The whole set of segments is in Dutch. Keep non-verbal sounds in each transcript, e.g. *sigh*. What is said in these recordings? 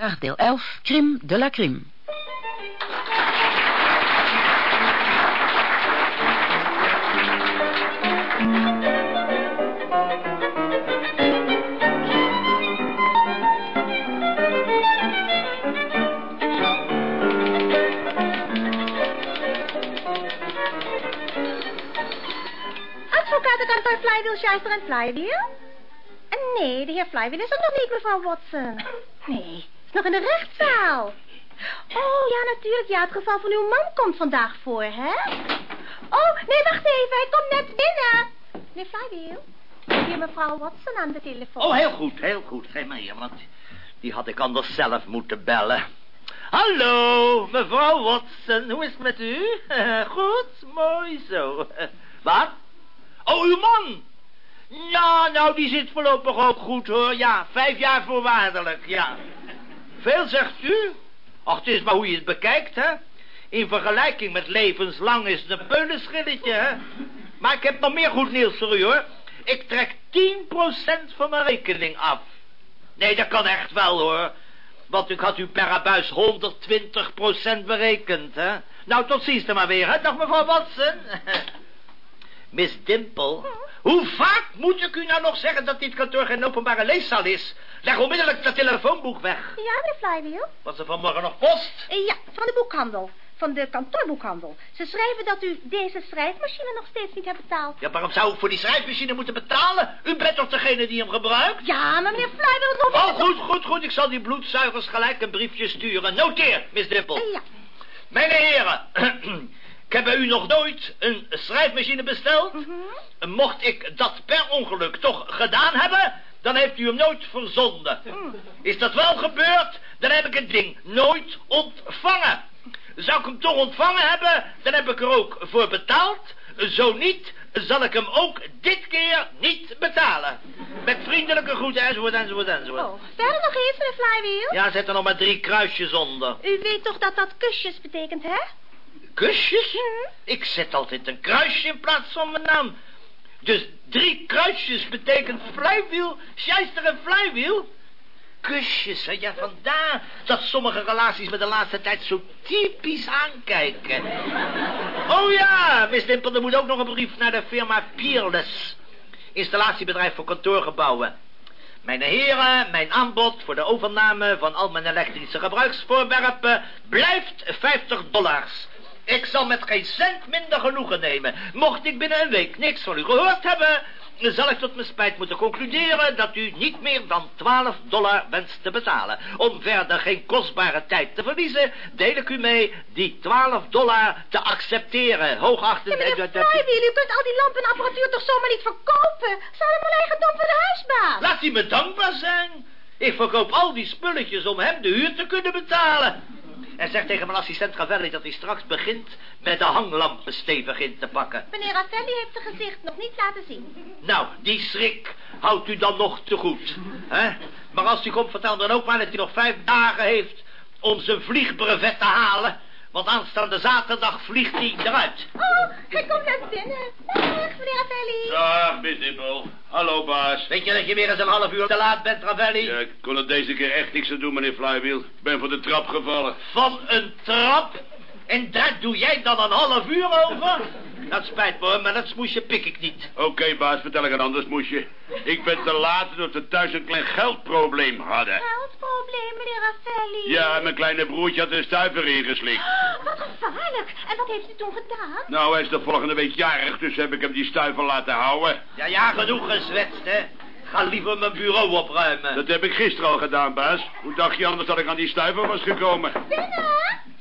Dag deel 11, Crime de la Crime. Advocatenkantoor Flywheel, Schuister en Flywheel? Nee, de heer Flywheel is er nog niet, mevrouw Watson. Nee, nog in de rechtszaal. Oh, ja, natuurlijk. Ja, het geval van uw man komt vandaag voor, hè? Oh, nee, wacht even. Hij komt net binnen. Meneer Flywheel, hier mevrouw Watson aan de telefoon. Oh, heel goed, heel goed. Geef mij hier, want die had ik anders zelf moeten bellen. Hallo, mevrouw Watson. Hoe is het met u? *laughs* Goed, mooi zo. Wat? Oh, uw man. Ja, nou, die zit voorlopig ook goed, hoor. Ja, vijf jaar voorwaardelijk, ja. Veel, zegt u? Ach, het is maar hoe je het bekijkt, hè. In vergelijking met levenslang is het een peulenschilletje, hè. Maar ik heb nog meer goed nieuws voor u, hoor. Ik trek 10% van mijn rekening af. Nee, dat kan echt wel, hoor. Want ik had u per abuis 120% berekend, hè. Nou, tot ziens dan maar weer, hè. Dag, mevrouw Watson. *laughs* Miss Dimple, hoe vaak moet ik u nou nog zeggen dat dit kantoor geen openbare leeszaal is? Leg onmiddellijk dat telefoonboek weg. Ja, meneer Flywheel? Was er vanmorgen nog post? Eh, Ja, van de boekhandel. Van de kantoorboekhandel. Ze schrijven dat u deze schrijfmachine nog steeds niet hebt betaald. Ja, waarom zou ik voor die schrijfmachine moeten betalen? U bent toch degene die hem gebruikt? Ja, maar meneer Flywheel, hoeft Oh, goed, goed, goed. Ik zal die bloedzuigers gelijk een briefje sturen. Noteer, Miss Dimple. Eh, Ja. Mijn heren, *clears throat* ik heb bij u nog nooit een schrijfmachine besteld. Mhm. Mocht ik dat per ongeluk toch gedaan hebben, dan heeft u hem nooit verzonden. Is dat wel gebeurd, dan heb ik het ding nooit ontvangen. Zou ik hem toch ontvangen hebben, dan heb ik er ook voor betaald. Zo niet, zal ik hem ook dit keer niet betalen. Met vriendelijke groeten enzovoort enzovoort enzovoort. Oh, verder nog iets, meneer Flywheel? Ja, zet er nog maar drie kruisjes onder. U weet toch dat dat kusjes betekent, hè? Kusjes? Ik zet altijd een kruisje in plaats van mijn naam. Dus drie kruisjes betekent flywheel, scheister en flywheel. Kusjes, ja, vandaar dat sommige relaties me de laatste tijd zo typisch aankijken. Oh ja, Miss Dimple, er moet ook nog een brief naar de firma Peerless. Installatiebedrijf voor kantoorgebouwen. Mijn heren, mijn aanbod voor de overname van al mijn elektrische gebruiksvoorwerpen blijft 50 dollars. Ik zal met geen cent minder genoegen nemen. Mocht ik binnen een week niks van u gehoord hebben, zal ik tot mijn spijt moeten concluderen dat u niet meer dan 12 dollar wenst te betalen. Om verder geen kostbare tijd te verliezen, deel ik u mee die 12 dollar te accepteren. Hoogachtend... Ja, meneer Flywheel, u kunt al die lampen en apparatuur toch zomaar niet verkopen? Hadden mijn eigendom van de huisbaas. Laat hij me dankbaar zijn. Ik verkoop al die spulletjes om hem de huur te kunnen betalen. En zeg tegen mijn assistent Ravelli dat hij straks begint met de hanglampen stevig in te pakken. Meneer Raffelli heeft zijn gezicht nog niet laten zien. Nou, die schrik houdt u dan nog te goed. hè? Maar als u komt, vertel dan ook maar dat hij nog vijf dagen heeft om zijn vliegbrevet te halen. Want aanstaande zaterdag vliegt hij eruit. Oh, hij komt net binnen. Dag, meneer Raffelli. Dag, Miss. Hallo, baas. Weet je dat je weer eens een half uur te laat bent, Ravelli? Ja, ik kon er deze keer echt niks aan doen, meneer Flywheel. Ik ben van de trap gevallen. Van een trap? En daar doe jij dan een half uur over? Dat spijt me, hoor, maar dat smoesje pik ik niet. Oké, baas, vertel ik een ander smoesje. Ik ben te laat omdat we thuis een klein geldprobleem hadden. Geldprobleem, meneer Raffelli. Ja, mijn kleine broertje had een stuiver ingeslikt. Oh, wat gevaarlijk. En wat heeft u toen gedaan? Nou, hij is de volgende week jarig, dus heb ik hem die stuiver laten houden. Ja, ja, genoeg gezwetst, hè. Ga liever mijn bureau opruimen. Dat heb ik gisteren al gedaan, baas. Hoe dacht je anders dat ik aan die stuiver was gekomen? Binnen?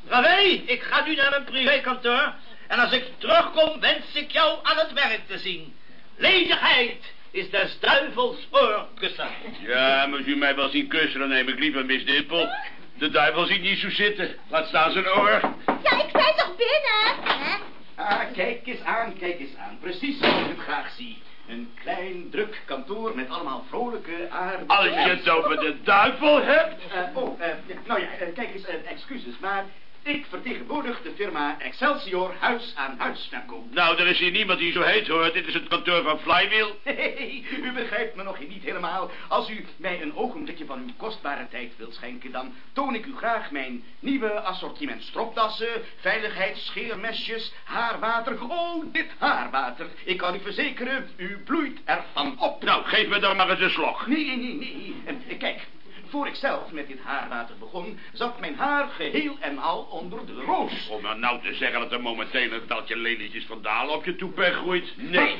Ravé, ik ga nu naar mijn privékantoor. En als ik terugkom, wens ik jou aan het werk te zien. Ledigheid is des duivels oorkussen. Ja, maar als u mij wel zien kussen, dan neem ik liever Miss Dimple. De duivel ziet niet zo zitten. Laat staan zijn oor. Ja, ik zei toch binnen? Hè? Ah, kijk eens aan, kijk eens aan. Precies zoals ik het graag zie. Een klein, druk kantoor met allemaal vrolijke, aardige... Als je het over de duivel hebt. Eh, oh, eh, nou ja, eh, kijk eens, excuses, maar Ik vertegenwoordig de firma Excelsior Huis aan Huis Verkoop. *laughs* Nou, er is hier niemand die zo heet, hoor. Dit is het kantoor van Flywheel. Hey, u begrijpt me nog niet helemaal. Als u mij een ogenblikje van uw kostbare tijd wilt schenken... dan toon ik u graag mijn nieuwe assortiment stropdassen... veiligheidsscheermesjes, haarwater. Oh, dit haarwater. Ik kan u verzekeren, u bloeit ervan op. Nou, geef me dan maar eens een slok. Nee, nee, nee, kijk, voor ik zelf met dit haarwater begon... zat mijn haar geheel en al onder de roos. Om nou, nou te zeggen dat er momenteel een taltje lelietjes van dalen op je toepeg groeit. Nee.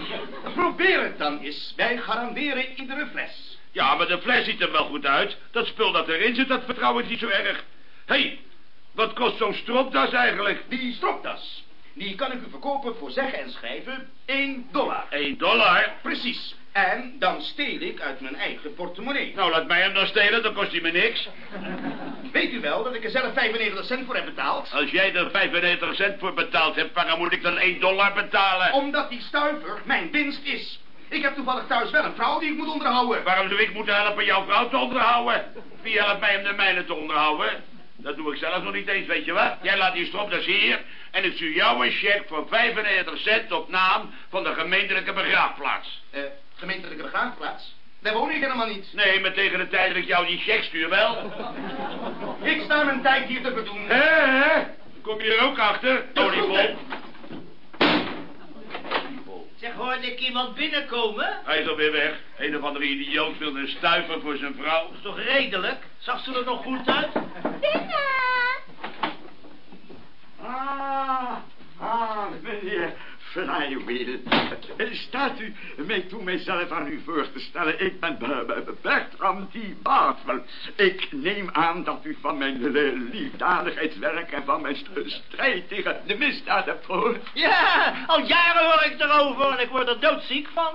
Probeer het dan eens. Wij garanderen iedere fles. Ja, maar de fles ziet er wel goed uit. Dat spul dat erin zit, dat vertrouw ik niet zo erg. Hé, hey, wat kost zo'n stropdas eigenlijk? Die stropdas, die kan ik u verkopen voor zeggen en schrijven 1 dollar. 1 dollar? Precies. En dan steel ik uit mijn eigen portemonnee. Nou, laat mij hem dan stelen, dan kost hij me niks. Weet u wel dat ik er zelf 95 cent voor heb betaald? Als jij er 95 cent voor betaald hebt, waarom moet ik dan 1 dollar betalen? Omdat die stuiver mijn winst is. Ik heb toevallig thuis wel een vrouw die ik moet onderhouden. Waarom zou ik moeten helpen jouw vrouw te onderhouden? Wie helpt mij om de mijne te onderhouden? Dat doe ik zelf nog niet eens, weet je wat? Jij laat die stropdas hier en ik stuur jou een cheque voor 95 cent op naam van de gemeentelijke begraafplaats. Eh, gemeentelijke begraafplaats? Daar woon ik helemaal niet. Nee, maar tegen de tijd dat ik jou die cheque stuur wel. *laughs* ik sta mijn tijd hier te verdoen. Hé, Kom je er ook achter, Tony Bob? Zeg, hoorde ik iemand binnenkomen? Hij is alweer weg. Een of andere idioot wilde een stuiver voor zijn vrouw. Dat is toch redelijk? Zag ze er nog goed uit? Binnen! Ah, ah, meneer Flywheel. Staat u mij toe mijzelf aan u voor te stellen. Ik ben Bertram D. Bartwell. Ik neem aan dat u van mijn liefdadigheidswerk en van mijn strijd tegen de misdaad hebt gehoord. Ja, al jaren hoor ik erover en ik word er doodziek van.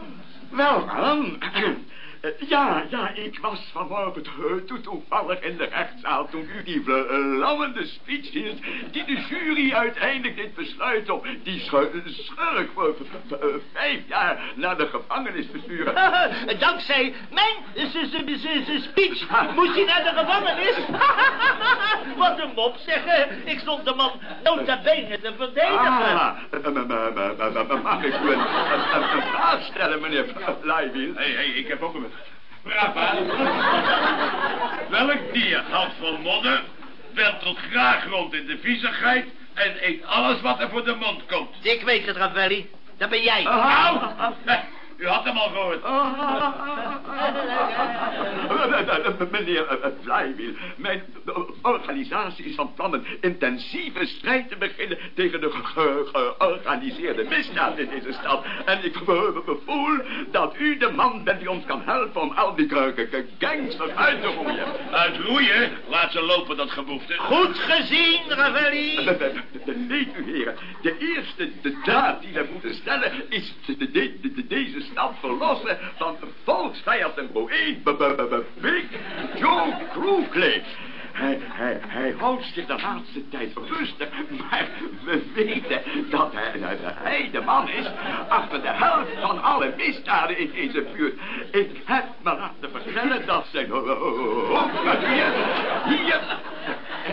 Wel, dan. Eh, ja, ja, ik was vanmorgen to toevallig in de rechtszaal toen u die vlammende speech hield... die de jury uiteindelijk dit besluit om die schurk voor vijf jaar naar de gevangenis te sturen. *laughs* Dankzij mijn speech moest hij naar de gevangenis. *laughs* Wat een mop, zeggen. Ik stond de man nota bene te verdedigen. Ah, mag ik u een, vraag stellen, meneer hé, ik heb ook een Brava. *laughs* Welk dier houdt van modder, tot graag rond in de viezigheid en eet alles wat er voor de mond komt? Ik weet het, Ravelli. Dat ben jij. *laughs* *laughs* u had hem al gehoord. *laughs* Meneer Flywheel, mijn organisatie is van plan een intensieve strijd te beginnen tegen de georganiseerde misdaad in deze stad. En ik voel dat u de man bent die ons kan helpen om al die gangsters uit te roeien. Uitroeien? Laat ze lopen, dat geboefte. Goed gezien, Ravelli. Weet u, heren, de eerste de daad die we moeten stellen is deze stad verlossen van volksvijand en boeien, Joe Kroekley. Hij, hij, hij houdt zich de laatste tijd rustig, maar we weten dat hij, hij de man is achter de helft van alle misdaden in deze buurt. Ik heb me laten vertellen dat zijn hoofdkwartier hier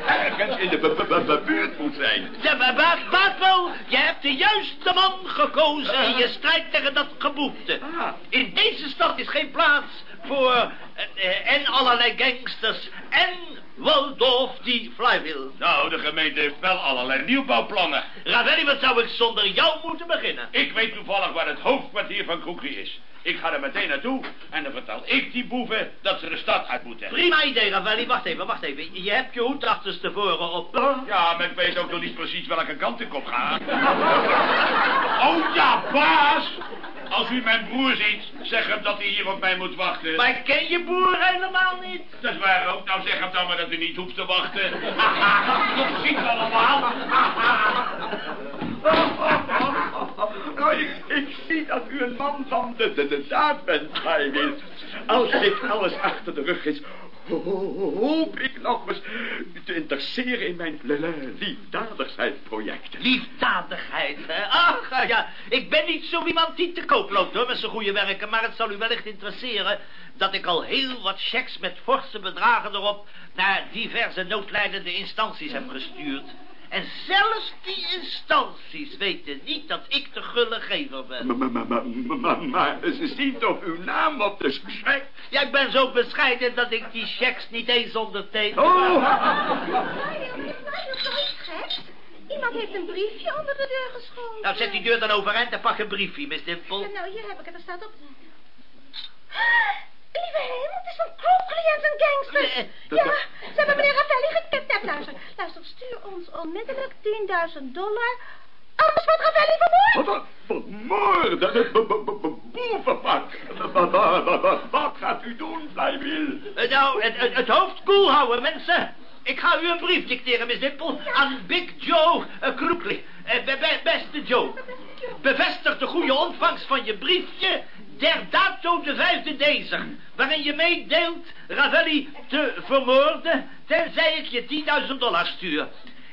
ergens in de buurt moet zijn. Ja, Bartel, je hebt de juiste man gekozen in je strijd tegen dat geboefte. Ah. In deze stad is geen plaats voor eh, eh, en allerlei gangsters en Waldorf die Flywheel. Nou, de gemeente heeft wel allerlei nieuwbouwplannen. Ravelli, wat zou ik zonder jou moeten beginnen? Ik weet toevallig waar het hoofdkwartier van Kroekie is. Ik ga er meteen naartoe en dan vertel ik die boeven dat ze de stad uit moeten. Prima idee, Ravelli. Wacht even, wacht even. Je hebt je hoed achterstevoren op. Ja, maar ik weet ook nog niet precies welke kant ik op ga. *laughs* oh ja, baas! Als u mijn broer ziet, zeg hem dat hij hier op mij moet wachten. Maar ik ken je broer helemaal niet. Dat is waar ook. Nou, zeg hem dan maar dat u niet hoeft te wachten. *laughs* Tot ziens allemaal. *laughs* Nou, ik, ik, zie dat u een man van de, de, de daad bent, Vrijwil. Als dit alles achter de rug is, hoop ik nog eens te interesseren in mijn liefdadigheidsprojecten. Liefdadigheid, hè? Ach, ja, ik ben niet zo iemand die te koop loopt, hoor, met zijn goede werken. Maar het zal u wellicht interesseren dat ik al heel wat checks met forse bedragen erop naar diverse noodlijdende instanties heb gestuurd. En zelfs die instanties weten niet dat ik de gulle gever ben. Maar, maar, maar, maar, maar, maar ze zien toch uw naam op de cheque? Ja, ik ben zo bescheiden dat ik die checks niet eens onderteken. Oh! Iemand heeft een briefje onder de deur geschoven. Nou, zet die deur dan overeind en pak een briefje, Miss Dimple. Ja, nou, hier heb ik het. Er staat op... Lieve hemel, het is van Crookley en zijn gangsters. Nee, ja, ze hebben meneer Ravelli gekidnapt. Luister, luister, stuur ons onmiddellijk 10.000 dollar. Anders wordt Ravelli vermoord. Wat, be- be- be- boevenpak. Wat, gaat u doen, Flywheel? Eh, Nou, het, het, het hoofd koel houden, mensen. Ik ga u een brief dicteren, Miss Dimple. Aan Big Joe uh, Crookley. Eh, be- be- beste Joe. Bevestig de goede ontvangst van je briefje... der dato de vijfde deze... waarin je meedeelt Ravelli te vermoorden... tenzij ik je 10.000 dollar stuur.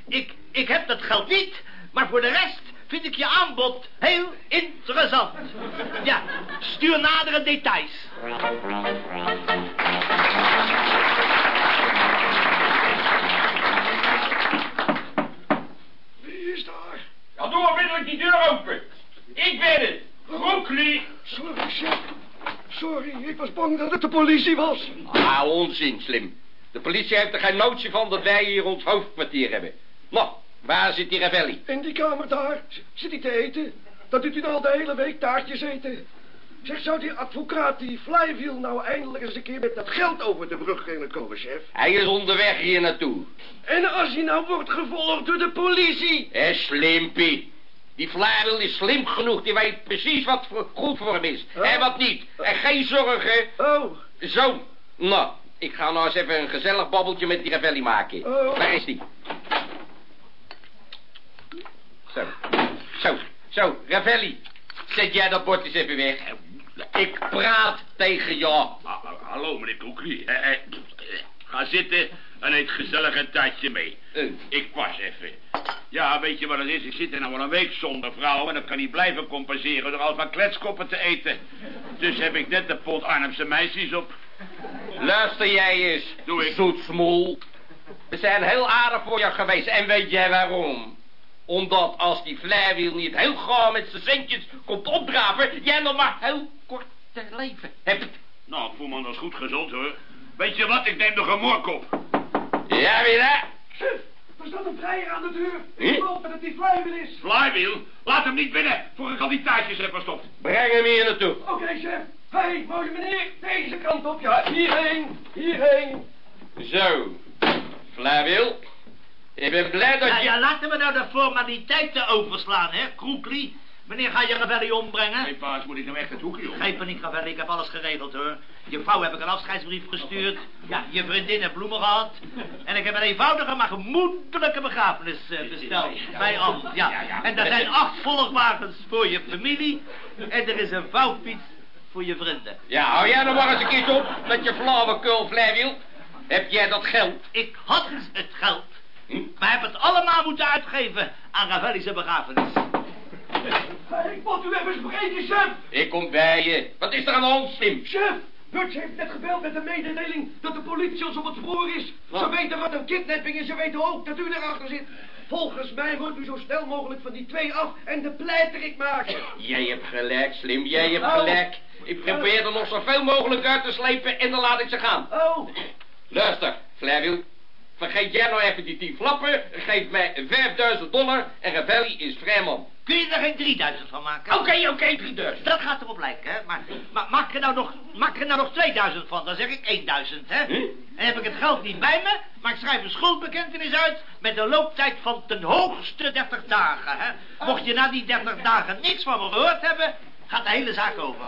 Ik, ik heb dat geld niet... maar voor de rest vind ik je aanbod heel interessant. Ja, stuur nadere details. Wie is daar? Ja, doe onmiddellijk die deur open. Ik ben het. Crookley. Sorry, chef. Sorry, ik was bang dat het de politie was. Ah, onzin, Slim. De politie heeft er geen notie van dat wij hier ons hoofdkwartier hebben. Nou, waar zit die Ravelli? In die kamer daar. Zit hij te eten? Dat doet hij nou al de hele week taartjes eten. Zeg, zou die advocaat, die Flywheel, nou eindelijk eens een keer met dat geld over de brug kunnen komen, chef? Hij is onderweg hier naartoe. En als hij nou wordt gevolgd door de politie? Hé, Slimpie. Die Flarel is slim genoeg. Die weet precies wat voor, goed voor hem is. Oh. En wat niet. En geen zorgen. Oh, Zo. Nou, ik ga nou eens even een gezellig babbeltje met die Ravelli maken. Oh. Waar is die? Zo. Zo. Zo, Ravelli. Zet jij dat bord eens even weg. Ik praat tegen jou. Ah, ah, hallo, meneer Crookley. Eh, eh, ga zitten en eet gezellig een taartje mee. Eh. Ik pas even. Ja, weet je wat het is? Ik zit er nou al een week zonder vrouw... en dat kan niet blijven compenseren door al van kletskoppen te eten. Dus heb ik net de pot Arnhemse meisjes op. Luister jij eens, Doe ik. zoetsmoel. We zijn heel aardig voor jou geweest. En weet jij waarom? Omdat als die Flywheel niet heel gauw met zijn centjes komt opdraven... jij nog maar heel kort te leven hebt. Nou, me dat goed gezond, hoor. Weet je wat? Ik neem nog een moorkop. Ja, weer hè? chef, er staat een vrijer aan de deur. Hm? Ik geloof dat het die Flywheel is. Flywheel, laat hem niet binnen... voor ik al die taartjes heb verstopt. Breng hem hier naartoe. Oké, chef. Hé, hey, mooie meneer, deze kant op. Ja, hierheen, hierheen. Zo. Flywheel. Ik ben blij dat Ja, je... ja, laten we nou de formaliteiten overslaan, hè, Kroekli. Wanneer ga je Ravelli ombrengen? Hé, paas, moet ik nou echt het hoekje om? Geen paniek, Ravelli, ik heb alles geregeld, hoor. Je vrouw heb ik een afscheidsbrief gestuurd. Ja, je vriendin heeft bloemen gehad. En ik heb een eenvoudige, maar gemoedelijke begrafenis eh, besteld. Bij Anne, ja. En er zijn acht volgwagens voor je familie. En er is een vouwfiets voor je vrienden. Ja, hou jij nog maar eens een keertje op met je flauwekul, Flywheel. Heb jij dat geld? Ik had het geld, *laughs* maar heb het allemaal moeten uitgeven aan Ravelli's begrafenis. *laughs* Ik moet u even spreken, chef. Ik kom bij je. Wat is er aan de hand, Slim? Chef, Dutch heeft net gebeld met de mededeling dat de politie ons op het spoor is. Wat? Ze weten wat een kidnapping is, ze weten ook dat u erachter zit. Volgens mij wordt u zo snel mogelijk van die twee af en de pleiterik maken. Jij hebt gelijk, Slim. Jij hebt Oh. gelijk. Ik probeer er nog zoveel mogelijk uit te slepen en dan laat ik ze gaan. Oh, Luister, Flywheel. Vergeet jij nou even die tien flappen. Geef mij 5000 dollar en Ravelli is vrijman. Kun je er geen 3000 van maken? Oké, oké, 3000. Dat gaat erop lijken, hè. Maar, maar maak, er nou nog, maak er nou nog 2000 van, dan zeg ik 1000, hè. En heb ik het geld niet bij me, maar ik schrijf een schuldbekentenis uit... met een looptijd van ten hoogste 30 dagen, hè. Mocht je na die 30 dagen niks van me gehoord hebben... gaat de hele zaak over.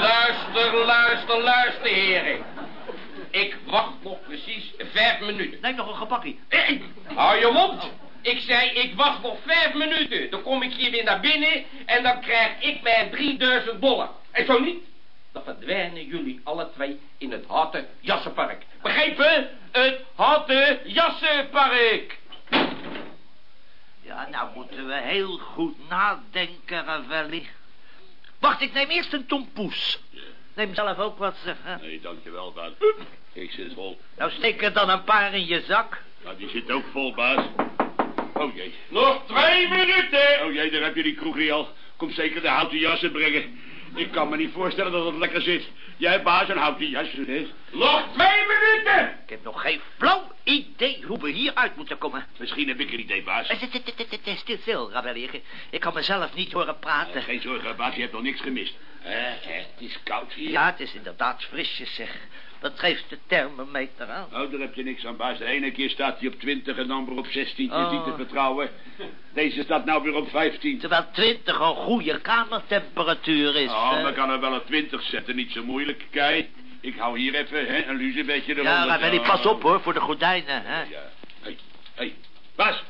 Luister, luister, luister, heren. Ik wacht nog precies vijf minuten. Neem nog een gebakkie. Hey, hou je mond. Ik zei, ik wacht nog vijf minuten. Dan kom ik hier weer naar binnen en dan krijg ik mijn 3000 dollar. En zo niet, dan verdwijnen jullie alle twee in het Houten Jassenpark. Begrepen? Het Houten Jassenpark. Ja, nou moeten we heel goed nadenken, Ravelli. Wacht, ik neem eerst een tompoes. Neem zelf ook wat, zeg. hè. Nee, dankjewel, baas. Ik zit vol. Nou, steek er dan een paar in je zak. Nou, die zit ook vol, baas. Oh jee. Nog twee minuten. Oh jee, daar heb je die kroegie al. Kom zeker de houten jassen brengen. Ik kan me niet voorstellen dat het lekker zit. Jij baas een houten jas. hè? Nog twee minuten. Ik heb nog geen flauw idee hoe we hieruit moeten komen. Misschien heb ik een idee, baas. Eh, Stil, stil, Ravelli. Ik, kan mezelf niet horen praten. Geen zorgen, baas, je hebt nog niks gemist. Eh, eh, het is koud hier. Ja, het is inderdaad frisjes, zeg. Dat geeft de thermometer aan. Oh, daar heb je niks aan, baas. De ene keer staat hij op 20 en dan weer op 16. Het is Oh. niet te vertrouwen. Deze staat nou weer op 15. Terwijl 20 een goede kamertemperatuur is. Oh, eh. we kan er wel een 20 zetten. Niet zo moeilijk. Kijk, ik hou hier even hè, een luzenbedje eronder. Ja, Ravelli, pas op hoor, voor de gordijnen, hè. Ja. Hé, hé. Baas.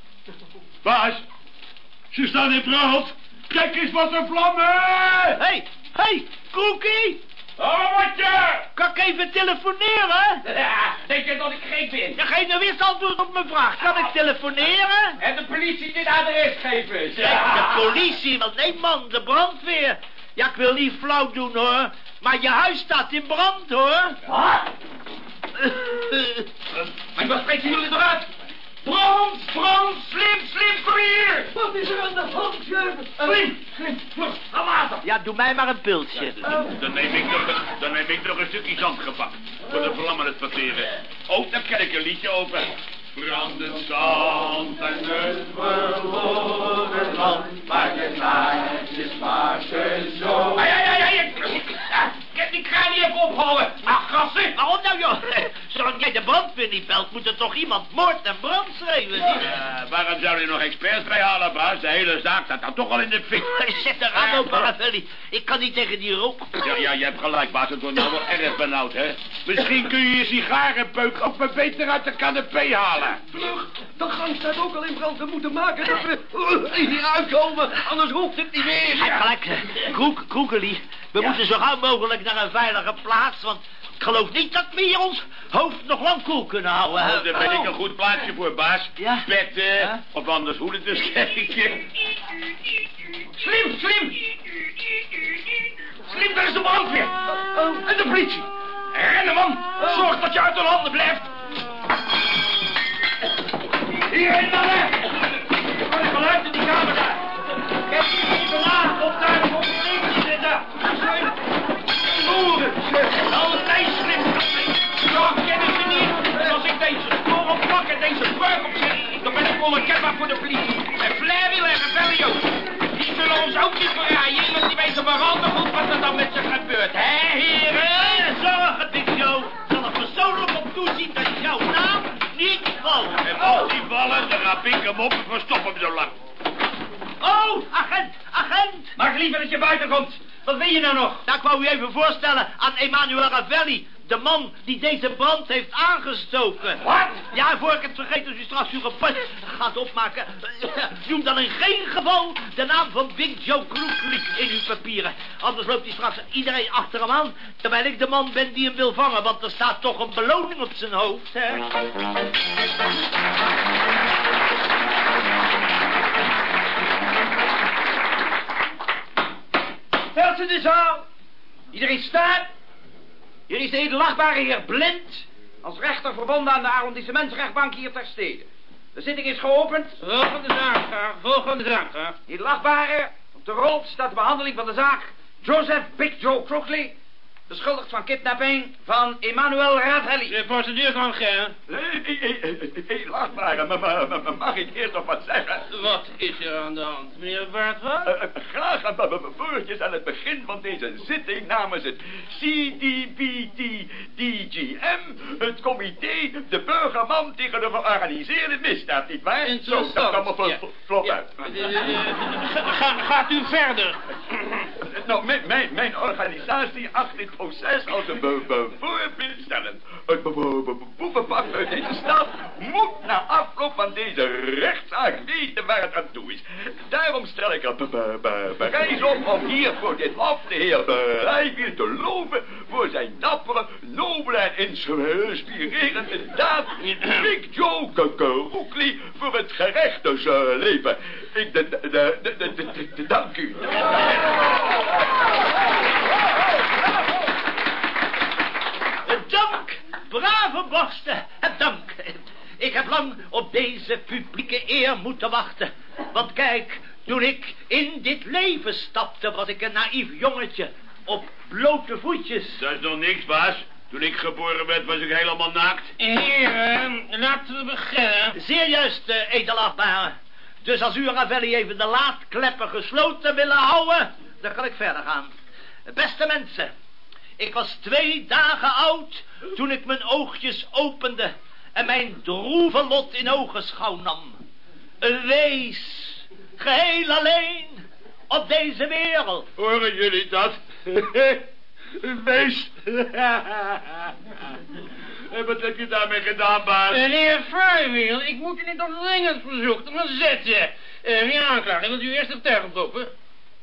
Baas. Ze staan in brand. Kijk eens wat een vlammen. Hé, hey, hé, hey, Kroekie! Oh, wat je? Kan ik even telefoneren? Ja, denk je dat ik gek ben? Degene wist antwoord op mijn vraag. Kan ik telefoneren? En de politie dit adres geven. Kijk, de politie, wel nee man, de brandweer. Ja, ik wil niet flauw doen hoor. Maar je huis staat in brand hoor. Wat? *laughs* Maar wat spreken jullie eruit? Brand, brand, slim, slim, kom hier! Wat is er aan de hand, chef? Slim, slim, vlug, water. Ja, doe mij maar een pilsje. Dan neem ik nog een, dan neem ik nog een stukje zand gepakt. Voor de vlammen het verteren. Oh, daar kan ik een liedje over. Brandend zand en het verloren land. Maar je zo. Ai, ai, ai, ai, ik, heb die kraan niet even ophouden. Ach, gassen. Waarom nou joh? *laughs* Zolang jij de brandweer niet belt, moet er toch iemand moord en brand schreeuwen? Ja, waarom zou je nog experts bij halen, baas? De hele zaak staat dan toch al in de fik. *laughs* Zet de raam open, Ravelli. Ik kan niet tegen die rook. Ja, ja, je hebt gelijk, baas. Het wordt nou wel erg benauwd, hè? Misschien kun je je sigarenpeuk ook maar beter uit de canapé halen. Vlug, de gang staat ook al in brand. We moeten maken dat we uh, hier uitkomen. Anders hoeft het niet meer. Ja, gelijk, eh, Kroek, Kroekeli. We moeten zo gauw mogelijk naar een veilige plaats, want ik geloof niet dat we hier ons hoofd nog lang koel kunnen houden. Oh, daar ben ik een goed plaatsje voor, baas. Ja. Petten, Ja. of anders hoe het dus kijken. Slim, slim. Slim, daar is de brandweer. En de politie. Rennen, man. Zorg dat je uit hun handen blijft. Hierheen, mannen. Wat een geluid in die kamer daar. Alle tijd slim. Zo kennen ze niet. En als ik deze spoor oppak en deze buik opzet, dan ben ik onherkenbaar voor de politie. En Flair en Rebellie ook. Die zullen ons ook niet verraaien, want die weten maar al te goed wat er dan met ze gebeurt. Hè, heren? Zorg het. Ik zal er persoonlijk op toezien dat jouw naam niet valt. En mocht die vallen, dan rap ik hem op en verstop hem zo lang. Oh, agent, agent. Maak liever dat je buiten komt. Wat wil je nou nog? Nou, ik wou u even voorstellen aan Emmanuel Ravelli. De man die deze brand heeft aangestoken. Wat? Ja, voor ik het vergeet, als u straks uw rapport gaat opmaken... noem dan in geen geval de naam van Big Joe Kroekli in uw papieren. Anders loopt hij straks iedereen achter hem aan... terwijl ik de man ben die hem wil vangen... want er staat toch een beloning op zijn hoofd, hè? Veld in de zaal. Iedereen staat. Hier is de edelachtbare heer Blind. Als rechter verbonden aan de arrondissementsrechtbank hier ter stede. De zitting is geopend. Volgende zaak, graag. Volgende zaak, graag. Edelachtbare, op de rol staat de behandeling van de zaak Joseph Big Joe Crookley. Beschuldigd van kidnapping van Emmanuel Ravelli. De proceduregang, hè? Hé, hé, hé, hé, laat maar. Ma- ma- ma- Mag ik eerst nog wat zeggen? Wat is er aan de hand, meneer Bartwan? Eh, eh, graag een woordjes aan het begin van deze zitting namens het CDPT-DGM, het comité De Burgerman tegen de georganiseerde misdaad, nietwaar? Zo, dat er vl- vlot uit. gaat u verder? Nou, mijn, mijn, mijn organisatie acht dit proces als een be- be- voorbeeldstellend. Het boevenpak uit deze stad moet na afloop van deze rechtszaak weten waar het aan toe is. Daarom stel ik be- bewijs op om hier voor dit hof de heer Berijwiel te loven voor zijn dappere, nobele en inspirerende daad. Big Joe Roekli voor het gerechte leven. Ik dank u. Dank, brave borsten, dank. Ik heb lang op deze publieke eer moeten wachten. Want kijk, toen ik in dit leven stapte, was ik een naïef jongetje. Op blote voetjes. Dat is nog niks, baas. Toen ik geboren werd, was ik helemaal naakt. Heren, laten we beginnen. Zeer juist, uh, edelachtbare. Dus als u Ravelli even de laadkleppen gesloten willen houden, dan kan ik verder gaan. Beste mensen, ik was twee dagen oud toen ik mijn oogjes opende en mijn droeve lot in ogenschouw nam. Een wees, geheel alleen, op deze wereld. Horen jullie dat? Een *laughs* wees. *laughs* En wat heb je daarmee gedaan, baas? Meneer Flywheel, ik moet u niet op dringend verzoek te gaan zetten. Uh, meneer aanklager, wilt u eerst de tuig?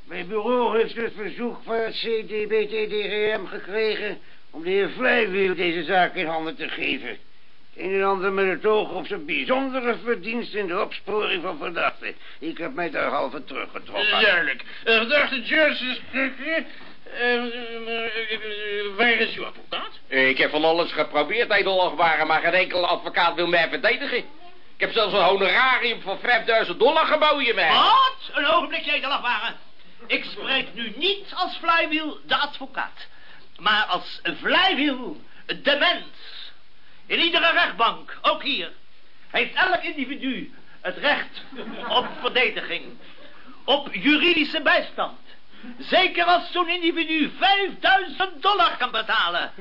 Mijn bureau heeft het verzoek van het CDBTDGM gekregen... om de heer Flywheel deze zaak in handen te geven. Een en ander met het oog op zijn bijzondere verdienst in de opsporing van verdachten. Ik heb mij daar halve teruggetrokken. Duidelijk. Uh, verdachte Justice uh, waar is uw advocaat? Ik heb van alles geprobeerd, edelachtbare, maar geen enkele advocaat wil mij verdedigen. Ik heb zelfs een honorarium van 5000 dollar geboden, man. Wat? Een ogenblikje, edelachtbare. Ik spreek nu niet als Flywheel, de advocaat. Maar als Flywheel, de mens. In iedere rechtbank, ook hier, heeft elk individu het recht op verdediging. Op juridische bijstand. Zeker als zo'n individu 5000 dollar kan betalen.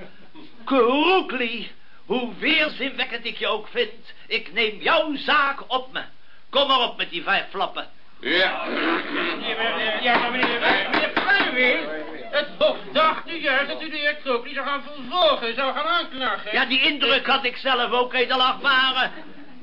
Kroekli, hoe weerzinwekkend ik je ook vind, ik neem jouw zaak op me. Kom maar op met die vijf flappen. Ja. Ja, maar meneer, meneer Flywheel, het Hof dacht u juist dat u de heer Krookli zou gaan vervolgen, zou gaan aanklagen. Ja, die indruk had ik zelf ook, edelachtbare.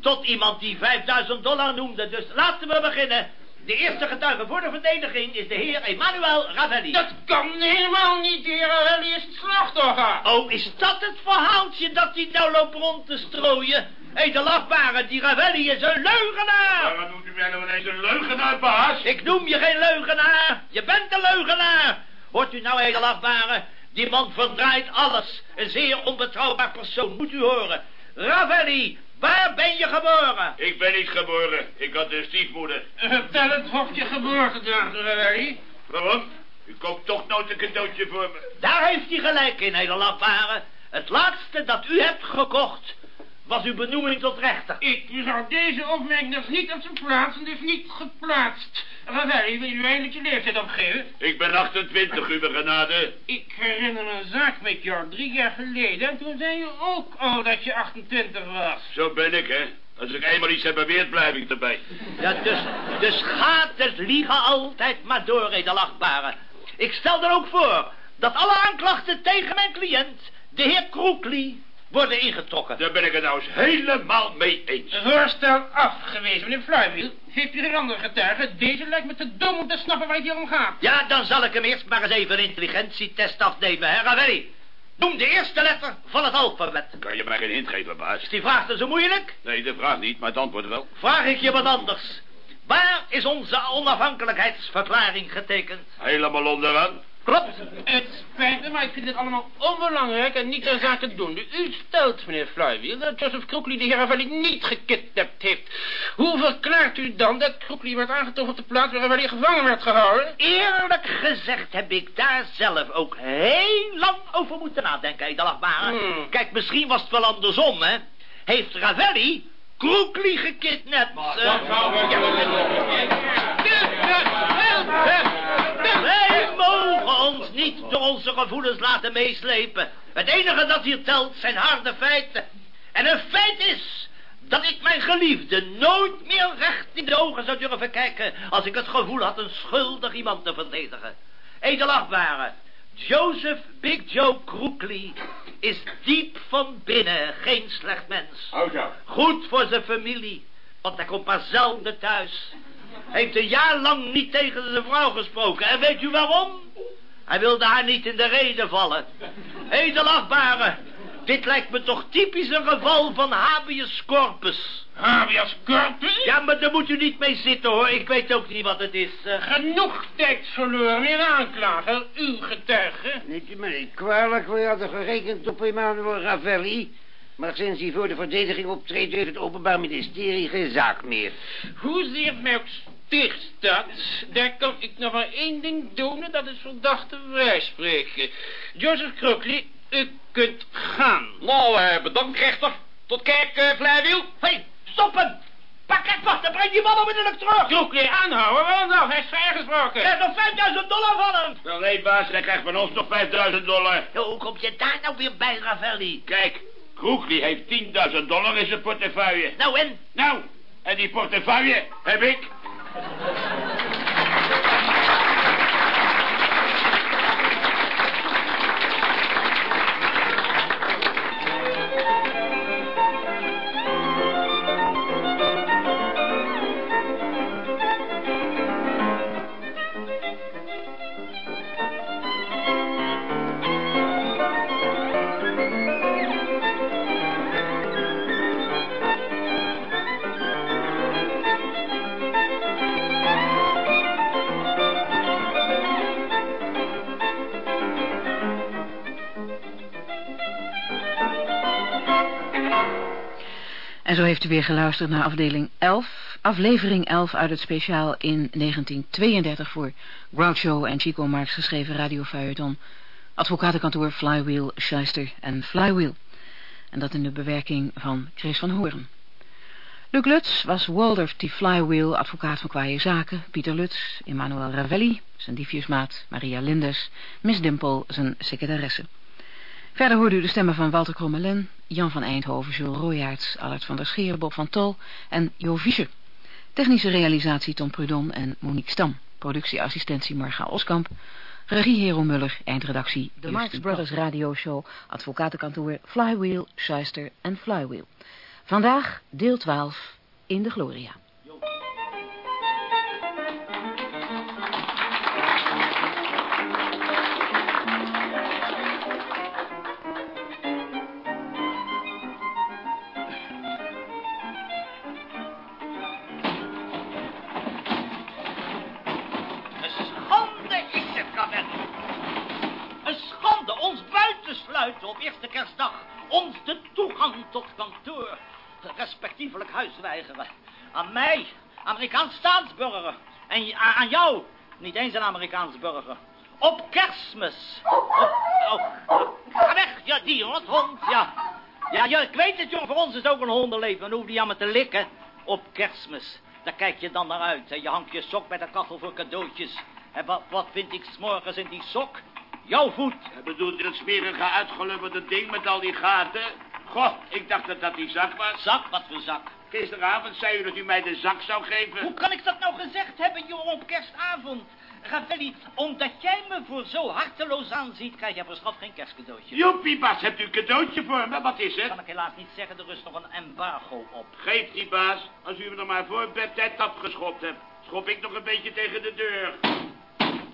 Tot iemand die 5000 dollar noemde. Dus laten we beginnen. De eerste getuige voor de verdediging is de heer Emmanuel Ravelli. Dat kan helemaal niet, de heer Ravelli is het slachtoffer. Oh, is dat het verhaaltje dat hij nou loopt rond te strooien? Edelachtbare, die Ravelli is een leugenaar. Waarom noemt u mij nou ineens een leugenaar, baas? Ik noem je geen leugenaar. Je bent een leugenaar. Hoort u nou, edelachtbare? Die man verdraait alles. Een zeer onbetrouwbaar persoon, moet u horen. Ravelli, waar ben je geboren? Ik ben niet geboren. Ik had een stiefmoeder. Vertel het hofje geboren gedragen, Ravelli. Waarom? U koopt toch nooit een cadeautje voor me. Daar heeft hij gelijk in, edelachtbare. Het laatste dat u hebt gekocht was uw benoeming tot rechter. Ik zou deze opmerking dus niet op zijn plaats en dus niet geplaatst. Ravelli, wil u eindelijk je leeftijd opgeven? Ik ben 28, uw genade. Ik herinner me een zaak met jou drie jaar geleden. En toen zei je ook al dat je 28 was. Zo ben ik, hè. Als ik eenmaal iets heb beweerd, blijf ik erbij. Ja, dus, dus gaat het liegen altijd maar door, edelachtbare. Ik stel er ook voor dat alle aanklachten tegen mijn cliënt, de heer Kroekli, worden ingetrokken. Daar ben ik het nou eens helemaal mee eens. Voorstel afgewezen, meneer Flywheel. Heeft u een andere getuige? Deze lijkt me te dom om te snappen waar het hier om gaat. Ja, dan zal ik hem eerst maar eens even een intelligentietest afnemen, hè, Ravelli. Noem de eerste letter van het alfabet. Kan je mij geen hint geven, baas? Is die vraag dan zo moeilijk? Nee, de vraag niet, maar het antwoord wel. Vraag ik je wat anders. Waar is onze onafhankelijkheidsverklaring getekend? Helemaal onderaan. Klopt. Het spijt me, maar ik vind dit allemaal onbelangrijk en niet ter zake doen. U stelt, meneer Flywheel, dat Joseph Crookley de heer Ravelli niet gekidnapt heeft. Hoe verklaart u dan dat Crookley werd aangetroffen op de plaats waar Ravelli gevangen werd gehouden? Eerlijk gezegd heb ik daar zelf ook heel lang over moeten nadenken, edelachtbare. Hmm. Kijk, misschien was het wel andersom, hè. Heeft Ravelli Kroekli gekidnapt? dat gaan we Wij mogen ons niet door onze gevoelens laten meeslepen. Het enige dat hier telt zijn harde feiten. En een feit is dat ik mijn geliefde nooit meer recht in de ogen zou durven kijken... als ik het gevoel had een schuldig iemand te verdedigen. Edelachtbare, Joseph Big Joe Kroekli is diep van binnen geen slecht mens. Goed voor zijn familie, want hij komt maar zelden thuis. Hij heeft een jaar lang niet tegen zijn vrouw gesproken. En weet u waarom? Hij wilde haar niet in de reden vallen. Edelachtbare, dit lijkt me toch typisch een geval van habeas corpus. Habeas corpus? Ja, maar daar moet u niet mee zitten hoor. Ik weet ook niet wat het is. eh. Genoeg tijd verloren, meneer aanklager, uw getuige. Neemt u me niet kwalijk, we hadden gerekend op Emmanuel Ravelli. Maar sinds hij voor de verdediging optreedt... heeft het Openbaar Ministerie geen zaak meer. Hoezeer het mij ook sticht dat, daar kan ik nog maar één ding doen... en dat is verdachte vrijspreken. Joseph Crookley, u kunt gaan. Nou, eh, bedankt, rechter. Tot kijk, uh, Vlijwiel. Hé, hey, stoppen! Pak het vast en breng die man onmiddellijk terug! Crookley, aanhouden, waarom nou? Hij is vrijgesproken. Krijg nog 5000 dollar van hem! Wel nee, baas, hij krijgt van ons nog 5000 dollar. Ja, hoe kom je daar nou weer bij, Ravelli? Kijk, Kroekli heeft 10.000 dollar in zijn portefeuille. Nou en? Nou, en die portefeuille heb ik. En zo heeft u weer geluisterd naar afdeling 11, aflevering 11 uit het speciaal in 1932 voor Groucho en Chico Marx geschreven radiofeuilleton, advocatenkantoor Flywheel, Schuister en Flywheel. En dat in de bewerking van Chris van Hoorn. Luc Lutz was Waldorf T. Flywheel, advocaat van kwaaie zaken, Pieter Lutz, Emmanuel Ravelli, zijn diefjesmaat, Maria Lindes, Miss Dimple, zijn secretaresse. Verder hoorde u de stemmen van Walter Krommelen, Jan van Eindhoven, Jules Royaerts, Allard van der Scheer, Bob van Tol en Jo Fischer. Technische realisatie Tom Prudon en Monique Stam. Productieassistentie Marga Oskamp. Regie Hero Muller, eindredactie De Marx Brothers Radio Show, advocatenkantoor Flywheel, Schuister en Flywheel. Vandaag deel 12 in de Gloria. Niet eens een Amerikaans burger. Op kerstmis. Op, oh, ga weg, ja, die rothond, ja. Ja, ja, ik weet het, jongen, voor ons is het ook een hondenleven. Dan hoef je me te likken. Op kerstmis. Daar kijk je dan naar uit. Hè. Je hangt je sok bij de kachel voor cadeautjes. En wat, wat vind ik s'morgens in die sok? Jouw voet. Hij bedoelt dat smerige uitgelubberde ding met al die gaten. Goh, ik dacht dat dat die zak was. Zak? Wat voor zak? Gisteravond zei u dat u mij de zak zou geven. Hoe kan ik dat nou gezegd hebben, jongen, op kerstavond? Ravelli, omdat jij me voor zo harteloos aanziet, krijg jij verschaf geen kerstcadeautje. Joepie, Bas, hebt u een cadeautje voor me? Wat is het? Kan ik helaas niet zeggen, er rust nog een embargo op. Geef die baas, als u me nog maar voor bedtijd afgeschopt hebt. Schop ik nog een beetje tegen de deur.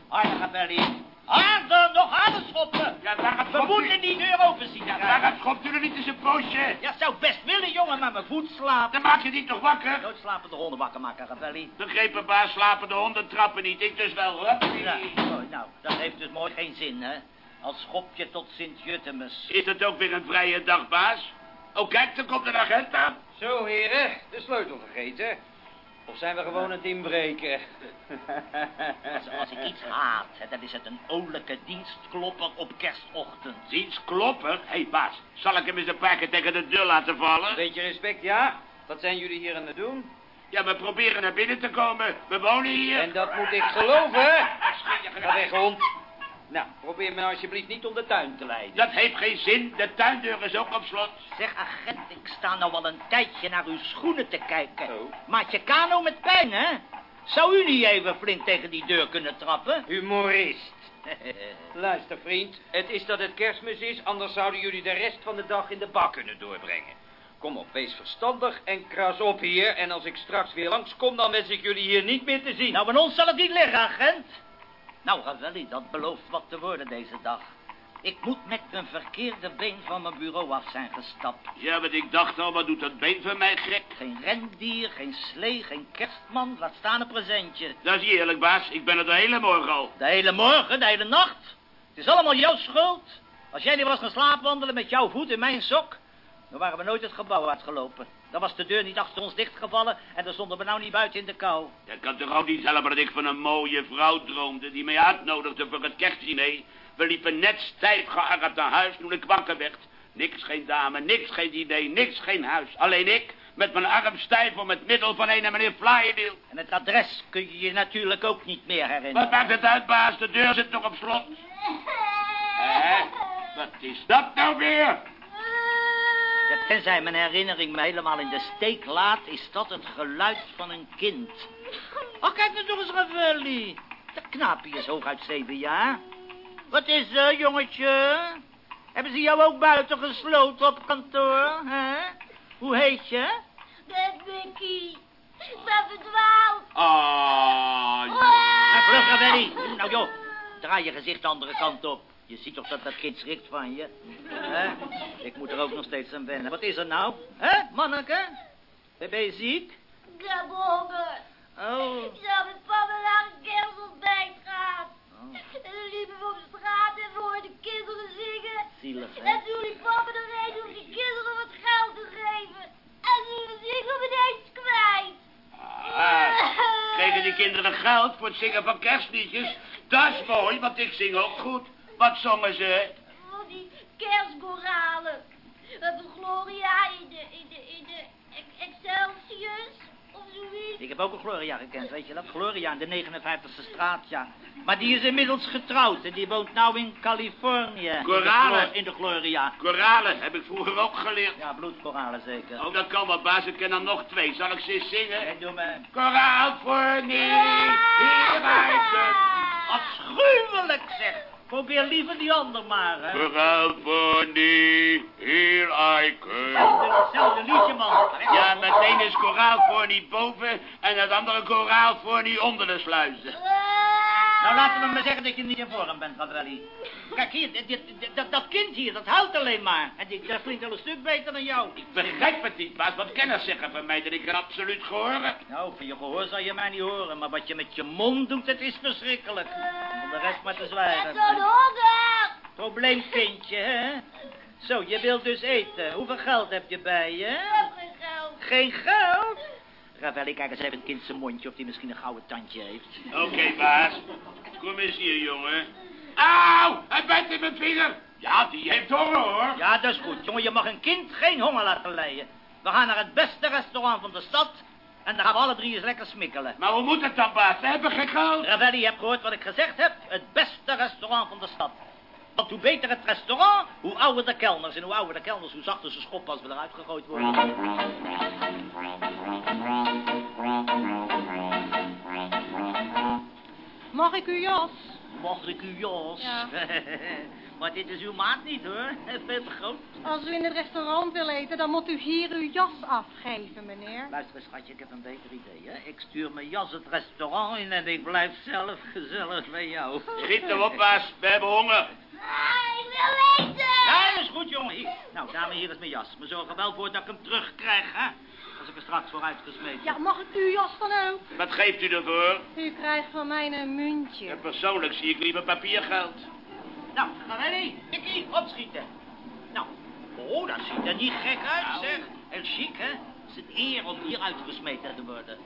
Harder, Ravelli. Harder, nog harder schoppen. Ja, waarom We u... moeten die deur open zien. Ja, waarom schopt u er niet eens een poosje? Ja, zou best willen, jongen, maar mijn voet slaapt. Dan maak je die toch wakker? Nooit slapende honden wakker maken, Ravelli. Begrepen, baas, slapen de honden trappen niet. Ik dus wel, hoor. Ja, oh, nou, dat heeft dus mooi geen zin, hè? Als schop je tot Sint-Juttemus. Is het ook weer een vrije dag, baas? Oh, kijk, er komt een agent aan. Zo, heren, de sleutel vergeten. Of zijn we gewoon aan het inbreken? *laughs* Als, als ik iets haat, hè, dan is het een olijke dienstklopper op kerstochtend. Dienstklopper? Hé, hey, baas, zal ik hem eens een paar keer tegen de deur laten vallen? Beetje respect, ja? Wat zijn jullie hier aan het doen? Ja, we proberen naar binnen te komen. We wonen hier. En dat moet ik geloven? Ga weg, hond. Nou, probeer me alsjeblieft niet om de tuin te leiden. Dat heeft geen zin. De tuindeur is ook op slot. Zeg, agent, ik sta nou al een tijdje naar uw schoenen te kijken. Oh. Maat je kano met pijn, hè? Zou u niet even flink tegen die deur kunnen trappen? Humorist. *laughs* Luister, vriend. Het is dat het kerstmis is, anders zouden jullie de rest van de dag in de bak kunnen doorbrengen. Kom op, wees verstandig en kras op hier. En als ik straks weer langskom, dan wens ik jullie hier niet meer te zien. Nou, bij ons zal het niet liggen, agent. Nou, Ravelli, dat belooft wat te worden deze dag. Ik moet met mijn verkeerde been van mijn bureau af zijn gestapt. Ja, want ik dacht al, wat doet dat been van mij gek? Geen rendier, geen slee, geen kerstman, laat staan een presentje. Dat is eerlijk, baas. Ik ben er de hele morgen al. De hele morgen, de hele nacht. Het is allemaal jouw schuld. Als jij niet was gaan slaapwandelen met jouw voet in mijn sok... Dan waren we nooit het gebouw uitgelopen. Dan was de deur niet achter ons dichtgevallen en dan stonden we nou niet buiten in de kou. Dat kan toch ook niet helpen dat ik van een mooie vrouw droomde die mij uitnodigde voor het kerstdiner. We liepen net stijf gearrend naar huis toen ik wakker werd. Niks geen dame, niks geen diner, niks geen huis. Alleen ik, met mijn arm stijf om het middel van een en meneer Flywheel. En het adres kun je je natuurlijk ook niet meer herinneren. Wat maakt het uit, baas? De deur zit nog op slot. Hé, wat is dat nou weer? Ja, tenzij mijn herinnering me helemaal in de steek laat, is dat het geluid van een kind. Oh, kijk nou toch eens, Ravelli. Dat knaapje is hooguit zeven jaar. Wat is er, jongetje? Hebben ze jou ook buiten gesloten op kantoor, hè? Hoe heet je? Mickey. Ik ben verdwaald. Ah, En vlug, Ravelli. Nou joh, draai je gezicht de andere kant op. Je ziet toch dat dat kind schrikt van je? Hè? Ik moet er ook nog steeds aan wennen. Wat is er nou? Hè, manneke? Ben je ziek? Ik heb honger. Oh. Ik zou met papa naar een kerstontbijt gaan. En dan liepen we op straat en we hoorden kinderen zingen. Zielig, hè? En toen liep papa erheen om die kinderen wat geld te geven. En nu was ik hem ineens kwijt. Ah, kregen die kinderen geld voor het zingen van kerstliedjes? Dat is mooi, want ik zing ook goed. Wat zongen ze? Van die kerstkoralen. Met de Gloria in de, in de, in de Ex- Excelsius. Of zoiets. Ik heb ook een Gloria gekend, weet je dat? Gloria in de 59e straat, ja. Maar die is inmiddels getrouwd en die woont nou in Californië. In de Koralen. In de Gloria. Koralen heb ik vroeger ook geleerd. Ja, bloedkoralen zeker. Oh, dat kan wel, baas. Ik ken er nog twee. Zal ik ze eens zingen? Kijk, doe me. Koraal voor niet, hier uit het... Afschuwelijk, zeg. Probeer liever die ander maar, hè. Koraal voor hier I come. Hetzelfde liedje, man. Ja, meteen is koraal voor niet boven en het andere koraal voor niet onder de sluizen. Nou, laten we maar zeggen dat je niet in vorm bent, Ravelli. Kijk hier, dit, dit- dit- dat, dat kind hier, dat huilt alleen maar. En die, dat klinkt al een stuk beter dan jou. Ik begrijp het niet, baas. Wat kenners zeggen van mij dat ik er absoluut gehoor heb. Nou, van je gehoor zal je mij niet horen, maar wat je met je mond doet, dat is verschrikkelijk. De rest maar te Ik zwijgen. heb zo'n honger. Probleemkindje, hè? Zo, je wilt dus eten. Hoeveel geld heb je bij je? Ik heb geen geld. Geen geld? Ravelli, kijk eens even het kind zijn mondje of hij misschien een gouden tandje heeft. Oké, baas. Kom eens hier, jongen. Auw, hij bijt in mijn vinger. Ja, die heeft honger, hoor. Ja, dat is goed. Jongen, je mag een kind geen honger laten lijden. We gaan naar het beste restaurant van de stad en daar gaan we alle drie eens lekker smikkelen. Maar hoe moet het dan, baas? We hebben geen geld. Ravelli, je hebt gehoord wat ik gezegd heb. Het beste restaurant van de stad. Want hoe beter het restaurant, hoe ouder de kelners. En hoe ouder de kelners, hoe zachter ze schop als we eruit gegooid worden. Mag ik uw jas? Mag ik uw jas? Ja. *laughs* maar dit is uw maat niet hoor. *laughs* Veel te groot. Als u in het restaurant wil eten, dan moet u hier uw jas afgeven, meneer. Luister eens, schatje, ik heb een beter idee, hè. Ik stuur mijn jas het restaurant in en ik blijf zelf gezellig bij jou. Schiet erop, baas. We hebben honger. Ah, ik wil eten! Ja, dat is goed, jongen. Hier. Nou, dame, hier is mijn jas. Maar zorg er wel voor dat ik hem terugkrijg, hè. Als ik er straks voor uitgesmeten. Ja, mag ik uw jas dan ook? Wat geeft u ervoor? U krijgt van mij een muntje. Ja, persoonlijk zie ik liever papiergeld. Nou, gaan wij niet. Dikkie, opschieten. Nou, oh, dat ziet er niet gek uit, Nou. zeg. En chic, hè. Het is een eer om hier uitgesmeten te worden.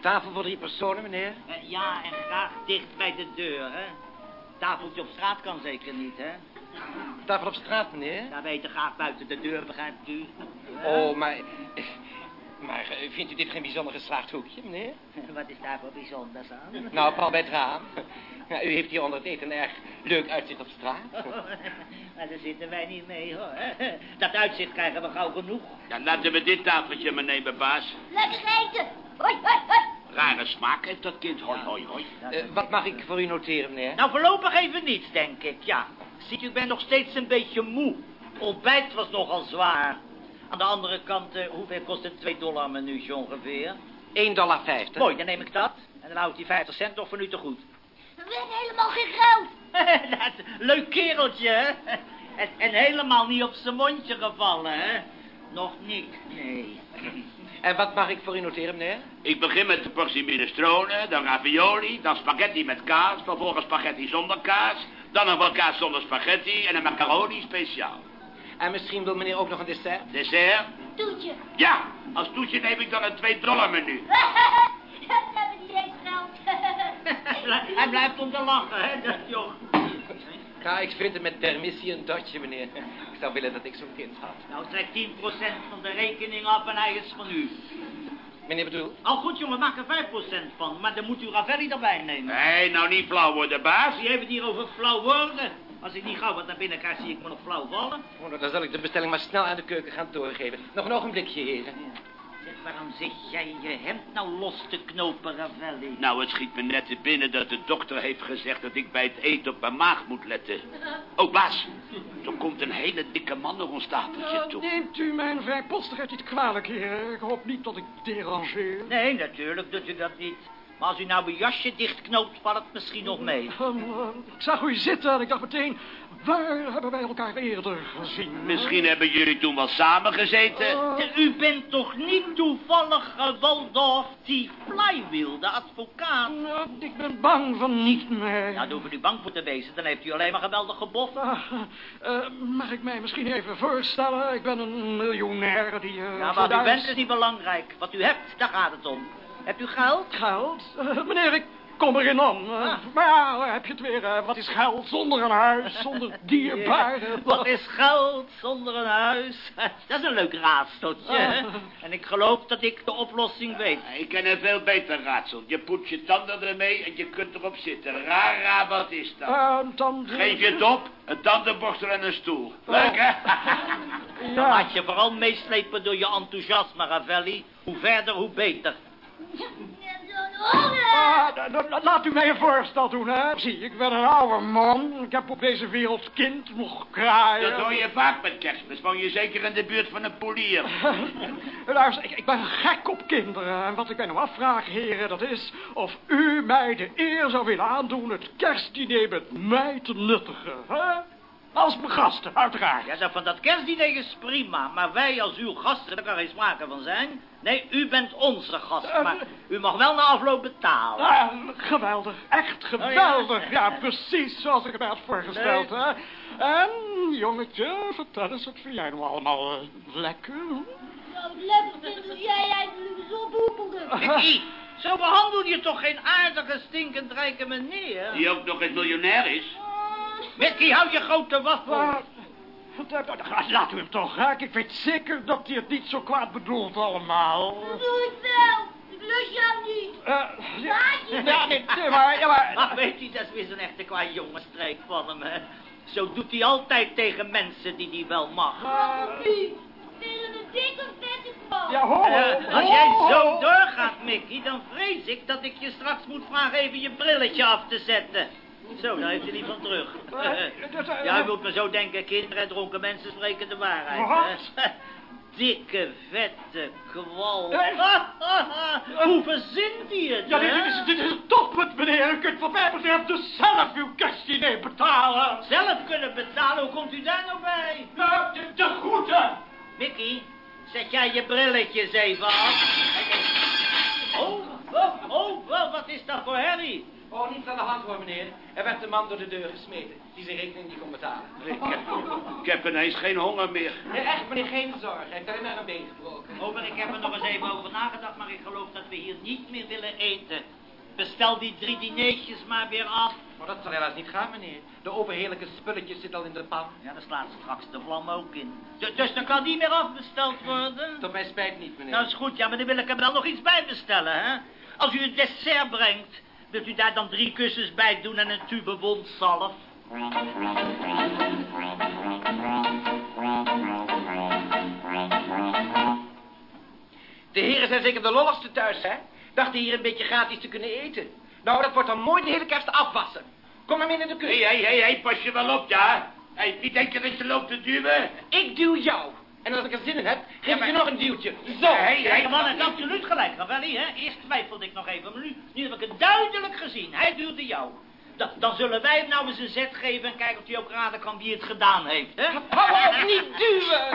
Tafel voor drie personen, meneer. Eh, ja, en graag dicht bij de deur, hè. Tafeltje op straat kan zeker niet, hè. Tafel op straat, meneer. Ja, beter graag buiten de deur, begrijpt u? Oh, maar... Maar eh, vindt u dit geen bijzonder geslaagd hoekje, meneer? *laughs* Wat is daar voor bijzonders aan? Nou, pal bij het raam. Ja, u heeft hier onder het eten een erg leuk uitzicht op straat. *laughs* maar daar zitten wij niet mee, hoor. Dat uitzicht krijgen we gauw genoeg. Dan laten we dit tafeltje maar nemen, baas. Lekker eten! Hoi, hoi, hoi! Rare smaak heeft dat kind. Hoi, hoi, hoi. Eh, wat mag ik voor u noteren, meneer? Nou, voorlopig even niets, denk ik, ja. Ziet u, ik ben nog steeds een beetje moe. Ontbijt was nogal zwaar. Aan de andere kant, eh, hoeveel kost een 2 dollar minuutje ongeveer? 1,50 dollar. Mooi, dan neem ik dat. En dan houdt die 50 cent toch voor nu te goed. We helemaal geen geld. *laughs* dat, leuk kereltje, hè? En, en helemaal niet op zijn mondje gevallen, hè? Nog niet, nee. En wat mag ik voor u noteren, meneer? Ik begin met de portie minestrone, dan ravioli, dan spaghetti met kaas, vervolgens spaghetti zonder kaas, dan nog wel kaas zonder spaghetti en een macaroni speciaal. En misschien wil meneer ook nog een dessert? Dessert? Toetje. Ja, als toetje neem ik dan een 2 dollar menu. Geld. Hij blijft om te lachen, hè, dat joh. Ja, ik vind het met permissie een dotje, meneer. Ik zou willen dat ik zo'n kind had. Nou, trek 10% van de rekening af en hij is van u. Meneer bedoel? Al goed, jongen, maak er 5% van. Maar dan moet u Ravelli erbij nemen. Nee, nou niet flauw worden, baas. Die heeft het hier over flauw worden. Als ik niet gauw wat naar binnen krijg, zie ik me nog flauw vallen. Oh, nou, dan zal ik de bestelling maar snel aan de keuken gaan doorgeven. Nog een ogenblikje, heren. Zeg, waarom zit jij je hemd nou los te knopen, Ravelli? Nou, het schiet me net te binnen dat de dokter heeft gezegd dat ik bij het eten op mijn maag moet letten. Oh, baas, er komt een hele dikke man naar ons tafeltje toe. Neemt u mijn vrijpostigheid niet kwalijk, heer. Ik hoop niet dat ik derangeer. Nee, natuurlijk doet u dat niet. Maar als u nou uw jasje dichtknoopt, valt het misschien nog mee. Ehm, eh, ik zag u zitten en ik dacht meteen... Waar hebben wij elkaar eerder gezien? Misschien hebben jullie toen wel samen gezeten. U bent toch niet toevallig Waldorf die Flywheel, de advocaat? Nou, ik ben bang van niet meer. Nou, hoeft u bang voor te wezen. Dan heeft u alleen maar geweldig geboft. Ah, eh, mag ik mij misschien even voorstellen? Ik ben een miljonair die... eh, Ja, wat u bent is niet belangrijk. Wat u hebt, daar gaat het om. Hebt u geld? Geld? Eh, meneer, ik kom erin om. Eh, Ah. Maar ja, heb je het weer. eh, wat is geld zonder een huis, zonder *laughs* dierbaren? Wat is geld zonder een huis? *laughs* Dat is een leuk raadseltje, hè? Ah. En ik geloof dat ik de oplossing weet. Ik ken een veel beter raadsel. Je poet je tanden ermee en je kunt erop zitten. Rara, wat is dat? Eh, dan... Geef je het op, een tandenborstel en een stoel. Leuk, hè? *laughs* Dan Ja. laat je vooral meeslepen door je enthousiasme, Ravelli. Hoe verder, hoe beter. Ah, laat u mij een voorstel doen, hè. Zie, ik ben een oude man. Ik heb op deze wereld kind nog kraaien. Dat hoor je vaak met kerstmis. Woon je zeker in de buurt van een polier. *laughs* Luister, ik, ik ben gek op kinderen. En wat ik mij nou afvraag, heren, dat is... of u mij de eer zou willen aandoen het kerstdiner met mij te nuttigen, hè? Als mijn gasten, uiteraard. Ja, dat van dat kerstdiner is prima. Maar wij als uw gasten, daar kan geen sprake van zijn. Nee, u bent onze gast. Maar u mag wel na afloop betalen. Ah, geweldig, echt geweldig. Oh, ja. ja. precies zoals ik het mij had voorgesteld, hè. En, jongetje, vertel eens, wat vind jij nou allemaal eh, lekker? Nou, lekker vind doe jij eigenlijk *laughs* zo zo behandel je toch geen aardige, stinkend rijke meneer? Die ook nog eens miljonair is. Mickey, hou je grote waffel. Ah, vertel- nou, Laat u hem toch, hè. Ik weet zeker dat hij het niet zo kwaad bedoelt allemaal. Doe ik wel. Ik lust jou niet. Eh, ja, nee, nee, maar, ja, maar... Ach, weet u, dat is weer zo'n echte qua jongensstreek van hem, hè. Zo doet hij altijd tegen mensen die hij wel mag. Waarom niet? Willen een dikke vette vrouw. Ja, ho, Eh, als ho, jij zo doorgaat, Mickey, dan vrees ik dat ik je straks moet vragen even je brilletje af te zetten. Zo, daar heeft hij niet van terug. *laughs* Ja, u moet me zo denken, kinderen en dronken mensen spreken de waarheid. Wat? *laughs* Dikke, vette kwal. *laughs* Hoe verzint hij het, Ja, dit, is, dit is het toppunt, meneer. U kunt wat mij betreft dus zelf uw kerstdiner betalen. Zelf kunnen betalen, hoe komt u daar nou bij? Nou, de, de groeten. Mickey, zet jij je brilletjes even af. Oh, oh, oh, oh, wat is dat voor herrie? Oh, niets aan de hand hoor, meneer. Er werd een man door de deur gesmeten. Die zijn rekening niet kon betalen. Ik heb, ik heb ineens geen honger meer. Nee, echt, meneer, geen zorg. Hij heeft alleen maar een been gebroken. Oh, maar ik heb er nog eens even over nagedacht, maar ik geloof dat we hier niet meer willen eten. Bestel die drie dineetjes maar weer af. Maar dat zal helaas niet gaan, meneer. De overheerlijke spulletjes zitten al in de pan. Ja, dan slaat straks de vlam ook in. Dus, dus dan kan die meer afbesteld worden? Tot mijn spijt niet, meneer. Nou, is goed, ja, maar dan wil ik er wel nog iets bij bestellen, hè? Als u het dessert brengt, wilt u daar dan drie kussens bij doen en een tube wondzalf? De heren zijn zeker de lolligste thuis, hè? Dachten hier een beetje gratis te kunnen eten. Nou, dat wordt dan mooi de hele kerst afwassen. Kom maar mee naar de Hé, keuken. hé, hé, hé, pas je wel op, ja? Hé, wie denk je dat je loopt te duwen? Ik duw jou. En als ik er zin in heb, geef ik je nog een duwtje. Zo. Hé, Ja, hé, de man heeft absoluut gelijk, Ravelli, hè? Eerst twijfelde ik nog even, maar nu, nu heb ik het duidelijk gezien. Hij duwde jou. Da- dan zullen wij hem nou eens een zet geven en kijken of hij ook raden kan wie het gedaan heeft, hè? Hou op, niet *laughs* duwen.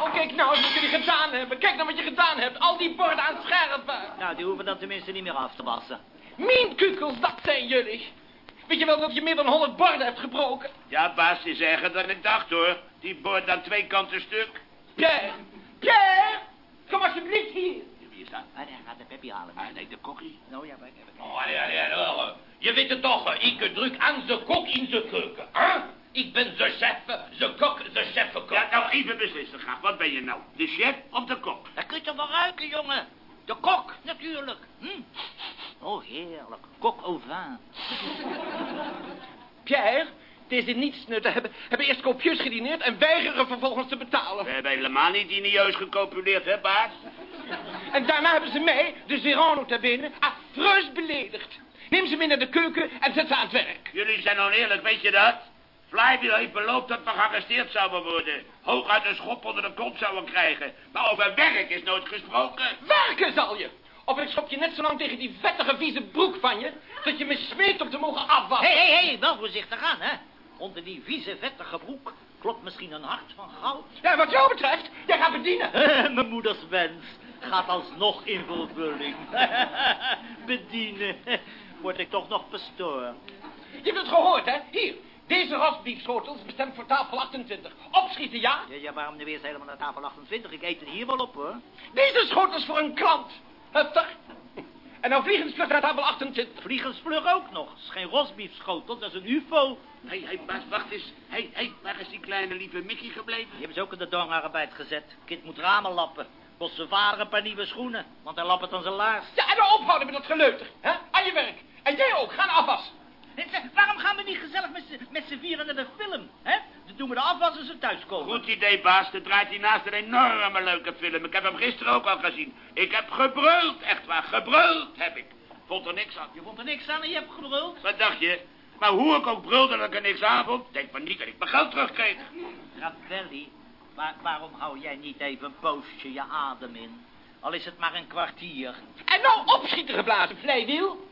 Oh, kijk nou eens wat jullie gedaan hebben. Kijk nou wat je gedaan hebt. Al die borden aan scherpen. Nou, die hoeven dan tenminste niet meer af te wassen. Mienkukels, dat zijn jullie. Weet je wel dat je meer dan 100 borden hebt gebroken? Ja, baas, is erger dan ik dacht, hoor. Die bord aan twee kanten stuk. Pierre! Pierre! Kom alsjeblieft hier. Wie is dat? Ah, daar gaat de Peppy halen. Ah, nee, de kokkie. Nou ja, wij hebben... Oh, ja, ja, ja. Je weet het toch, hè? ik druk aan de kok in de keuken. Hè? Ik ben de chef, de kok, de chef-kok. Ja, nou, even beslissen graag. Wat ben je nou? De chef of de kok? Dat kun je toch wel ruiken, jongen? De kok, natuurlijk. Hm? Oh, heerlijk. Kok au vin. *laughs* Pierre, deze nietsnutten hebben, hebben eerst kopieus gedineerd en weigeren vervolgens te betalen. We hebben helemaal niet dinieus gecopuleerd, hè, baas? En daarna hebben ze mij, de nota bene, affreus beledigd. Neem ze mee naar de keuken en zet ze aan het werk. Jullie zijn oneerlijk, weet je dat? Flywheel heeft beloofd dat we gearresteerd zouden worden. Hooguit een schop onder de kont zouden krijgen. Maar over werk is nooit gesproken. Werken zal je! Of ik schop je net zo lang tegen die vettige vieze broek van je... dat je me smeekt om te mogen afwassen. Hé, hé, hé, wel voorzichtig aan, hè. Onder die vieze, vettige broek klopt misschien een hart van goud. Ja, wat jou betreft, jij gaat bedienen. *laughs* Mijn moeders wens gaat alsnog in vervulling. *laughs* Bedienen. Word ik toch nog bestoord. Je hebt het gehoord, hè? Hier, deze rosbiefschotel is bestemd voor tafel 28. Opschieten, ja? Ja, ja, waarom nu eerst helemaal naar tafel 28? Ik eet het hier wel op, hoor. Deze schotel is voor een klant. Heftig. En nou vliegensvlug naar tafel 28. Vliegensvlug ook nog. Het is geen rosbiefschotel, dat is een ufo. Hé, hé, baas, wacht eens. Hé, hé, waar is die kleine lieve Mickey gebleven? Die hebben ze ook in de dwangarbeid gezet. Kind moet ramen lappen. Kost zijn vader een paar nieuwe schoenen, want hij lappert aan zijn laars. Ja, en nou ophouden met dat geleuter, hè? Aan je werk. En jij ook, ga naar afwas. *laughs* Waarom gaan we niet gezellig met z'n- met z'n vieren naar de film, hè? Dan doen we de afwas als ze thuiskomen. Goed idee, baas. Er draait hier naast een enorme leuke film. Ik heb hem gisteren ook al gezien. Ik heb gebruld, echt waar. Gebruld heb ik. Vond er niks aan. Je vond er niks aan en je hebt gebruld. Wat dacht je? Maar hoe ik ook brulde dat ik er niks aan vond, denk maar niet dat ik mijn geld terugkreeg. Ravelli, waar, waarom hou jij niet even een poosje je adem in? Al is het maar een kwartier. En nou opschieten geblazen, vlijwiel.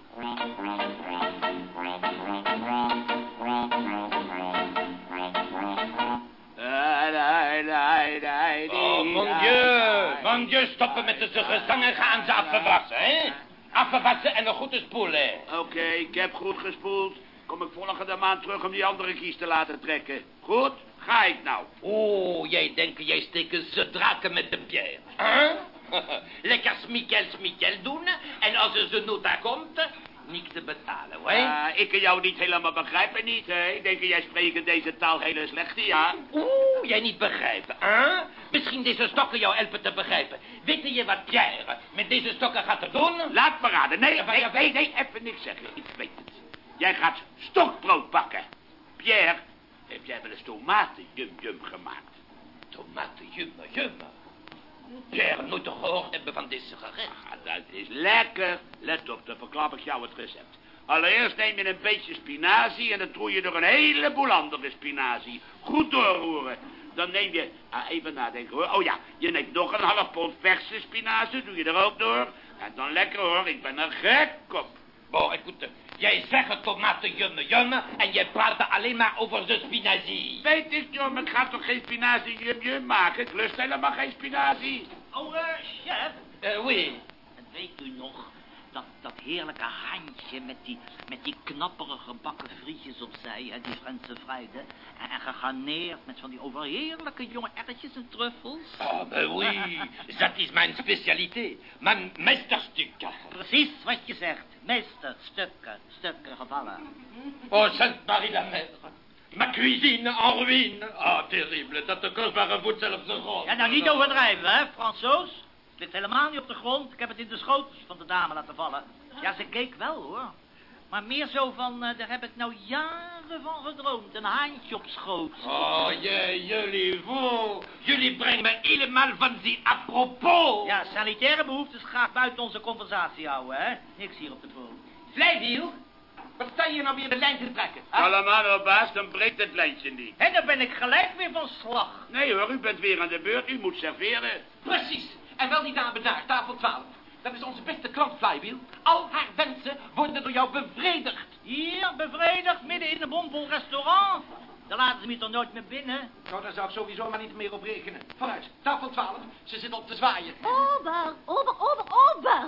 Oh, mon dieu. Mon dieu, stoppen met de gezang en gaan ze afwassen, hè? Afwassen en een goede spoelen. Oké, ik heb goed gespoeld. Kom ik volgende maand terug om die andere kies te laten trekken. Goed? Ga ik nou. Oh, jij denkt, jij steken ze draken met de Pierre. Huh? *laughs* Lekker smikkel, smikkel doen. En als er zijn nota komt, niks te betalen, hoor. Ik kan jou niet helemaal begrijpen, niet, hè? Ik denk dat jij spreekt deze taal hele slechte, ja? Oeh, jij niet begrijpen, hè? Misschien deze stokken jou helpen te begrijpen. Weet je wat Pierre met deze stokken gaat te doen? Laat me raden. Nee, nee, nee, nee, even niks zeggen. Ik weet het. Jij gaat stokbrood bakken. Pierre, heb jij wel eens tomaten jum-jum gemaakt? Tomaten, jumme, jumme. Pierre moet toch gehoord hebben van deze gerecht? Ah, dat is lekker. Let op, dan verklap ik jou het recept. Allereerst neem je een beetje spinazie en dan troei je er een heleboel andere spinazie. Goed doorroeren. Dan neem je, ah, even nadenken hoor. Oh ja, je neemt nog een half pond verse spinazie, doe je er ook door. En dan lekker hoor, ik ben er gek op. Bon, écoute, jij zegt tomaten, jumme, jumme, en jij praat alleen maar over de spinazie. Weet ik, joh, maar ik ga toch geen spinazie jum-jum maken? Ik lust helemaal geen spinazie. Oh, eh, chef. Eh, oui. En weet u nog, dat, dat heerlijke handje met die, met die knapperige bakken frietjes opzij, hè, die Franse fruiden. En, en gegarneerd met van die overheerlijke jonge erwtjes en truffels. Oh, maar oui, *laughs* dat is mijn specialiteit. Mijn meesterstuk. Precies wat je zegt. Meester, stukken, gevallen. Oh, Sainte-Marie la Mère. Ma cuisine en ruïne. Oh, terrible, dat de kostbare voet zelfs de grond. Ja, nou niet overdrijven, hè, Fransoos. Het ligt helemaal niet op de grond. Ik heb het in de schoot van de dame laten vallen. Ja, ze keek wel, hoor. Maar meer zo van, eh, daar heb ik nou jaren van gedroomd. Een haantje op schoot. Oh, jee, jullie vol. Jullie brengen me helemaal van die apropos. Ja, sanitaire behoeftes graag buiten onze conversatie houden, hè. Niks hier op de boom. Vlijwiel, wat sta je nou weer de lijn te trekken? Allemaal, baas, dan breekt het lijntje niet. En dan ben ik gelijk weer van slag. Nee hoor, u bent weer aan de beurt. U moet serveren. Precies. En wel die dame daar, tafel 12. Dat is onze beste klant, Flywiel. Al haar wensen worden door jou bevredigd. Hier, bevredigd, midden in een bomvol restaurant. Daar laten ze me toch nooit meer binnen. Nou, daar zou ik sowieso maar niet meer op rekenen. Vooruit, tafel 12. Ze zit op te zwaaien. Ober, ober, ober, ober.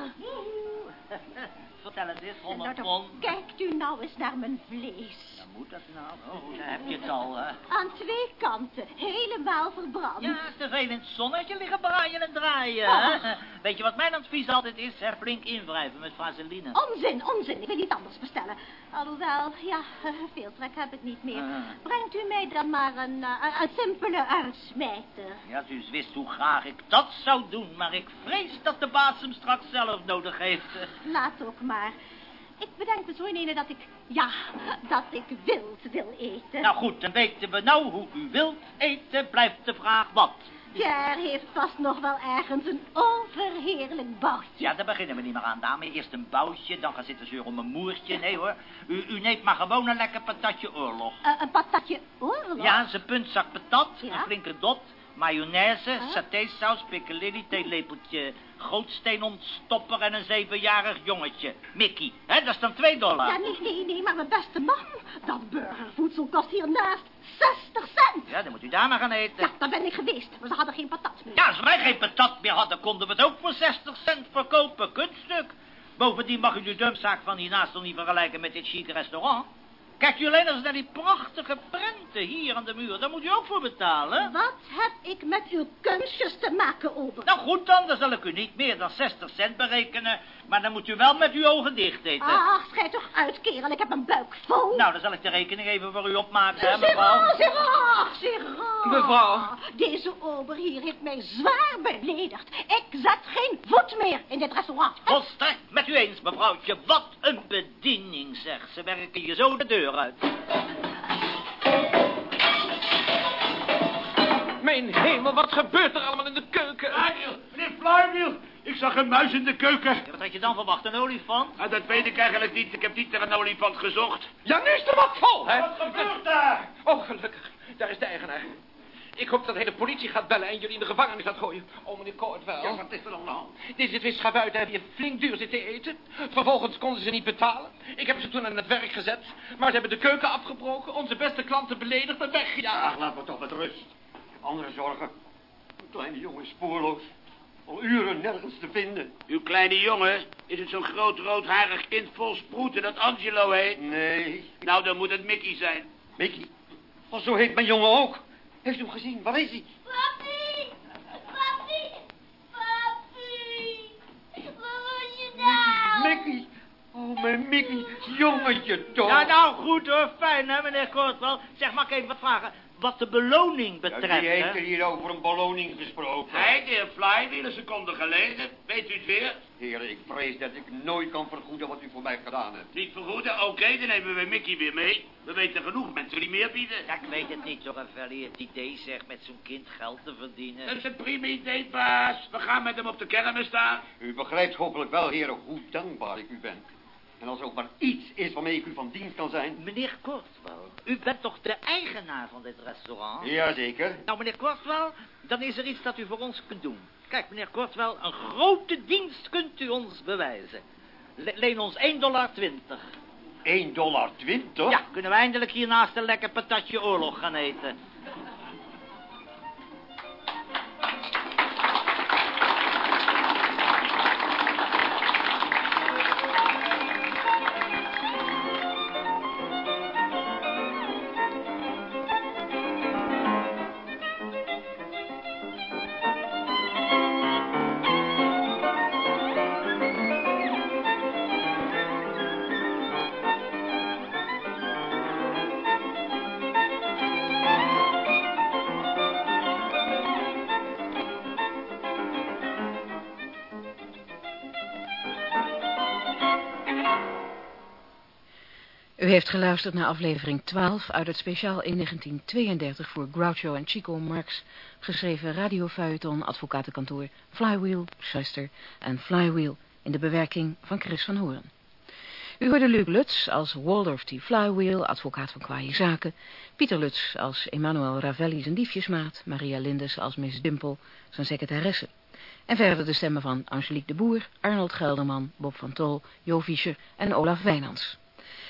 *laughs* Vertel het eens, Nou, honderd dan pond. kijkt u nou eens naar mijn vlees. Moet dat nou. Oh, daar heb je het al, hè. Aan twee kanten, helemaal verbrand. Ja, te veel in het zonnetje liggen braaien en draaien. Oh. hè? *laughs* Weet je wat mijn advies altijd is? Hè? Flink invrijven met vaseline. Onzin, onzin. Ik wil iets anders bestellen. Alhoewel, ja, *laughs* veel trek heb ik niet meer. Ah. Brengt u mij dan maar een, eh, een simpele uitsmijter. Ja, als u eens wist hoe graag ik dat zou doen. Maar ik vrees dat de baas hem straks zelf nodig heeft. Laat ook maar. Ik bedenk me zo in dat ik, ja, dat ik wild wil eten. Nou goed, dan weten we nou hoe u wilt eten. Blijft de vraag wat. Pierre heeft vast nog wel ergens een overheerlijk boutje. Ja, daar beginnen we niet meer aan, dame. Eerst een boutje, dan gaan zitten zeuren om een moertje. Nee hoor, u, u neemt maar gewoon een lekker patatje oorlog. Eh, een patatje oorlog. Ja, zijn puntzak patat, Ja? een flinke dot, mayonaise, Huh? satésaus, piccalilli, theelepeltje gootsteen ontstopper en een zevenjarig jongetje. Mickey, hè, dat is dan twee dollar. Ja, nee, nee, nee, maar mijn beste man. Dat burgervoedsel kost hiernaast 60 cent. Ja, dan moet u daar maar gaan eten. Ja, daar ben ik geweest, maar ze hadden geen patat meer. Ja, als wij geen patat meer hadden, konden we het ook voor 60 cent verkopen. Kunststuk. Bovendien mag u de dumpzaak van hiernaast nog niet vergelijken met dit chique restaurant. Kijkt u alleen eens naar die prachtige prenten hier aan de muur. Daar moet u ook voor betalen. Wat heb ik met uw kunstjes te maken, Ober? Nou goed dan, dan zal ik u niet meer dan 60 cent berekenen. Maar dan moet u wel met uw ogen dicht eten. Ach, schijt toch uit, kerel. Ik heb een buik vol. Nou, dan zal ik de rekening even voor u opmaken, hè, mevrouw. Gérard, Gérard. Mevrouw. Deze ober hier heeft mij zwaar beledigd. Ik zet geen voet meer in dit restaurant. Volstrekt met u eens, mevrouwtje. Wat een bediening, zeg. Ze werken je zo de deur uit. Mijn hemel, wat gebeurt er allemaal in de keuken? Flywheel, meneer Flywheel. Ik zag een muis in de keuken. Ja, Wat had je dan verwacht, een olifant? Ah, dat weet ik eigenlijk niet. Ik heb niet naar een olifant gezocht. Ja, nu is er wat vol, hè? Wat gebeurt daar? Oh, gelukkig. Daar is de eigenaar. Ik hoop dat hij de politie gaat bellen en jullie in de gevangenis gaat gooien. Oh, meneer Courtwell. Ja, wat is er aan de hand? Deze twee schavuiten hebben hier flink duur zitten eten. Vervolgens konden ze niet betalen. Ik heb ze toen aan het werk gezet. Maar ze hebben de keuken afgebroken, onze beste klanten beledigd en weggejaagd. Ach, laat me toch met rust. Andere zorgen. Een kleine jongen is spoorloos. Al uren nergens te vinden. Uw kleine jongen, is het zo'n groot roodharig kind vol sproeten dat Angelo heet? Nee. Nou, dan moet het Mickey zijn. Mickey. Oh, zo heet mijn jongen ook. Heeft u hem gezien? Waar is hij? Papi! Papi! Papi! Waar was je nou? Mickey. Oh, mijn Mickey. Jongetje toch. Ja, nou goed hoor, fijn hè, meneer Kortwel. Zeg, mag ik even wat vragen? Wat de beloning Ja, betreft, wie heeft er hier over een beloning gesproken? Hij, de heer Flywheel, een seconde geleden. Weet u het weer? Heren, ik vrees dat ik nooit kan vergoeden wat u voor mij gedaan hebt. Niet vergoeden? Oké, dan nemen we Mickey weer mee. We weten genoeg mensen die meer bieden. Ja, ik weet het niet, toch een verleerd idee zeg, met zo'n kind geld te verdienen. Dat is een prima idee, baas. We gaan met hem op de kermis staan. U begrijpt hopelijk wel, heren, hoe dankbaar ik u ben. En als er ook maar iets is waarmee ik u van dienst kan zijn. Meneer Kortwel, u bent toch de eigenaar van dit restaurant? Jazeker. Nou, meneer Kortwel, dan is er iets dat u voor ons kunt doen. Kijk, meneer Kortwel, een grote dienst kunt u ons bewijzen. Le- leen ons 1,20 dollar. 1 dollar 20? Ja, kunnen we eindelijk hiernaast een lekker patatje oorlog gaan eten. U heeft geluisterd naar aflevering 12 uit het speciaal in 1932 voor Groucho en Chico Marx geschreven radiofeuilleton advocatenkantoor Flywheel, Schuster en Flywheel in de bewerking van Chris van Horen. U hoorde Luc Lutz als Waldorf T. Flywheel, advocaat van kwaaie zaken, Pieter Lutz als Emmanuel Ravelli zijn liefjesmaat, Maria Lindes als Miss Dimpel zijn secretaresse. En verder de stemmen van Angelique de Boer, Arnold Gelderman, Bob van Tol, Jo Fischer en Olaf Wijnands.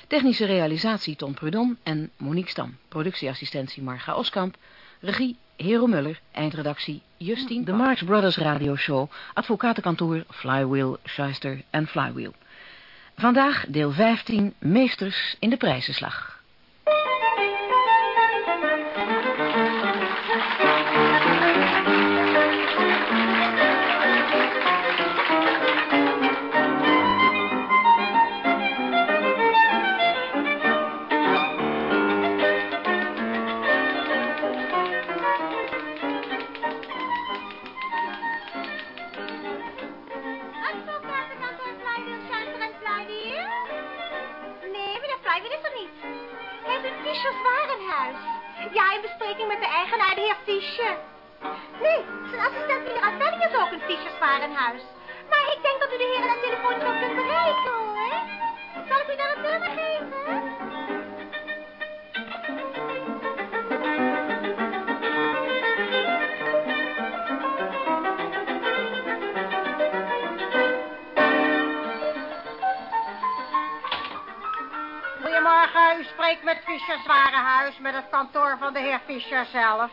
Technische realisatie Ton Prudon en Monique Stam. Productieassistentie Marga Oskamp. Regie Hero Muller. Eindredactie Justine. De Marx Brothers Radio Show. Advocatenkantoor Flywheel, Schuister en Flywheel. Vandaag deel 15, Meesters in de prijzenslag. Met de eigenaar, de heer Fischer. Nee, zijn assistent meneer Avelli is ook in Fischers Warenhuis. Maar ik denk dat u de heren aan telefoon zo kunt bereiken, hoor. Zal ik u dan het nummer geven? U spreekt met Fischers Warenhuis, met het kantoor van de heer Fischer zelf.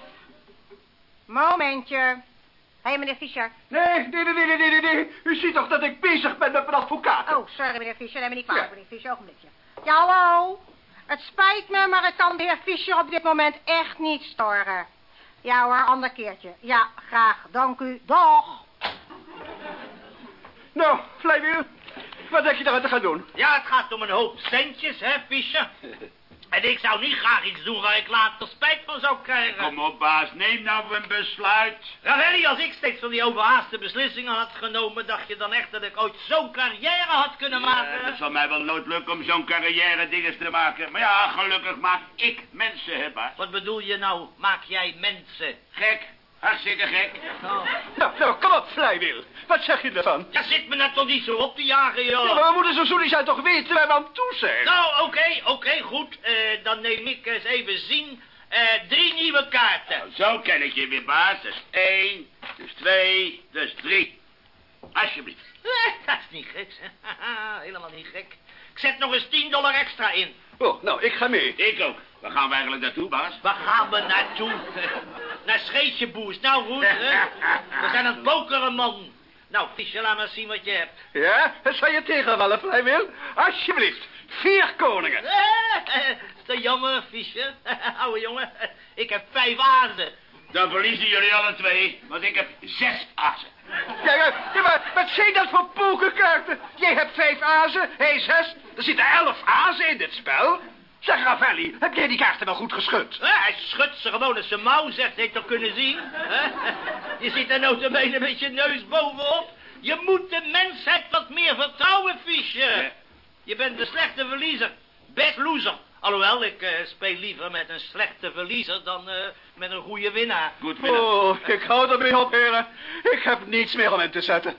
Momentje. Hé, hey, meneer Fischer. Nee, nee, nee, nee, nee, nee, nee. U ziet toch dat ik bezig ben met mijn advocaat? Oh, sorry, meneer Fischer. Neem me niet kwalijk, Ja. meneer Fischer. Ogenblikje. Ja, hallo. Het spijt me, maar ik kan de heer Fischer op dit moment echt niet storen. Ja hoor, ander keertje. Ja, graag. Dank u. Dag. Nou, Flywheel, wat denk je daaraan te gaan doen? Ja, het gaat om een hoop centjes, hè, Fischer? *laughs* En ik zou niet graag iets doen waar ik later spijt van zou krijgen. Kom op, baas, neem nou een besluit. Ravelli, als ik steeds van die overhaaste beslissingen had genomen... dacht je dan echt dat ik ooit zo'n carrière had kunnen maken? Ja, het zal mij wel nooit lukken om zo'n carrière dinges te maken. Maar ja, gelukkig maak ik mensen, hè, baas. Wat bedoel je nou, maak jij mensen? Gek, hartstikke gek. Nou, Nou, nou, kom op, Flywheel. Wat zeg je ervan? ja, zit me nou toch niet zo op te jagen, joh. Ja, maar we moeten zo zoetie zijn toch weten waar we aan toe zijn? Nou, oké, oké, goed. Eh, dan neem ik eens even zien. Eh, drie nieuwe kaarten. Nou, zo ken ik je weer, baas. Dus één, dus twee, dus drie. Alsjeblieft. Eh, dat is niet gek, hè? *laughs* Helemaal niet gek. Ik zet nog eens 10 dollar extra in. Oh, nou, ik ga mee. Ik ook. Waar gaan we eigenlijk naartoe, baas? Waar gaan we naartoe? *laughs* Naar Scheetjeboers. Nou goed, hè? We zijn het pokeren, man. Nou, Fischer, laat maar zien wat je hebt. Ja, dat zou je tegenvallen, Flywheel? Alsjeblieft. Vier koningen. *laughs* Eh, is dat jammer, Fischer? *laughs* Oude jongen, ik heb vijf aarden. Dan verliezen jullie alle twee, want ik heb zes assen. Ja, ja, ja, maar wat zijn dat voor pokerkaarten? Jij hebt vijf azen, hij zes. Er zitten elf azen in dit spel. Zeg, Ravelli, heb jij die kaarten wel goed geschud? Hij schudt ze gewoon als zijn mouw zegt, heeft toch kunnen zien? Je zit er notabene met je neus bovenop. Je moet de mensheid wat meer vertrouwen. Ja. Je bent een slechte verliezer. Best loser. Alhoewel, ik eh, speel liever met een slechte verliezer dan eh, met een goede winnaar. Goed middag. Oh, ik hou ermee op, heren. Ik heb niets meer om in te zetten.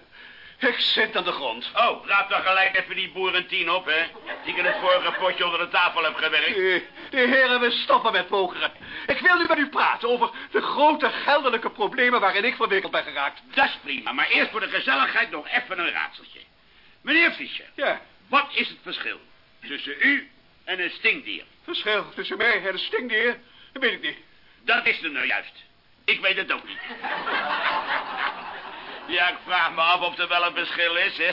Ik zit aan de grond. Oh, laat dan gelijk even die boeren tien op, hè. Die ik in het vorige potje onder de tafel heb gewerkt. De, de heren, we stoppen met pokeren. Ik wil nu met u praten over de grote geldelijke problemen waarin ik verwikkeld ben geraakt. Dat is prima, maar eerst voor de gezelligheid nog even een raadseltje. Meneer Fischer, Ja, wat is het verschil tussen u en een stinkdier? verschil tussen mij en een stinkdier, dat weet ik niet. Dat is er nou juist. Ik weet het ook niet. Ja, ik vraag me af of er wel een verschil is, hè.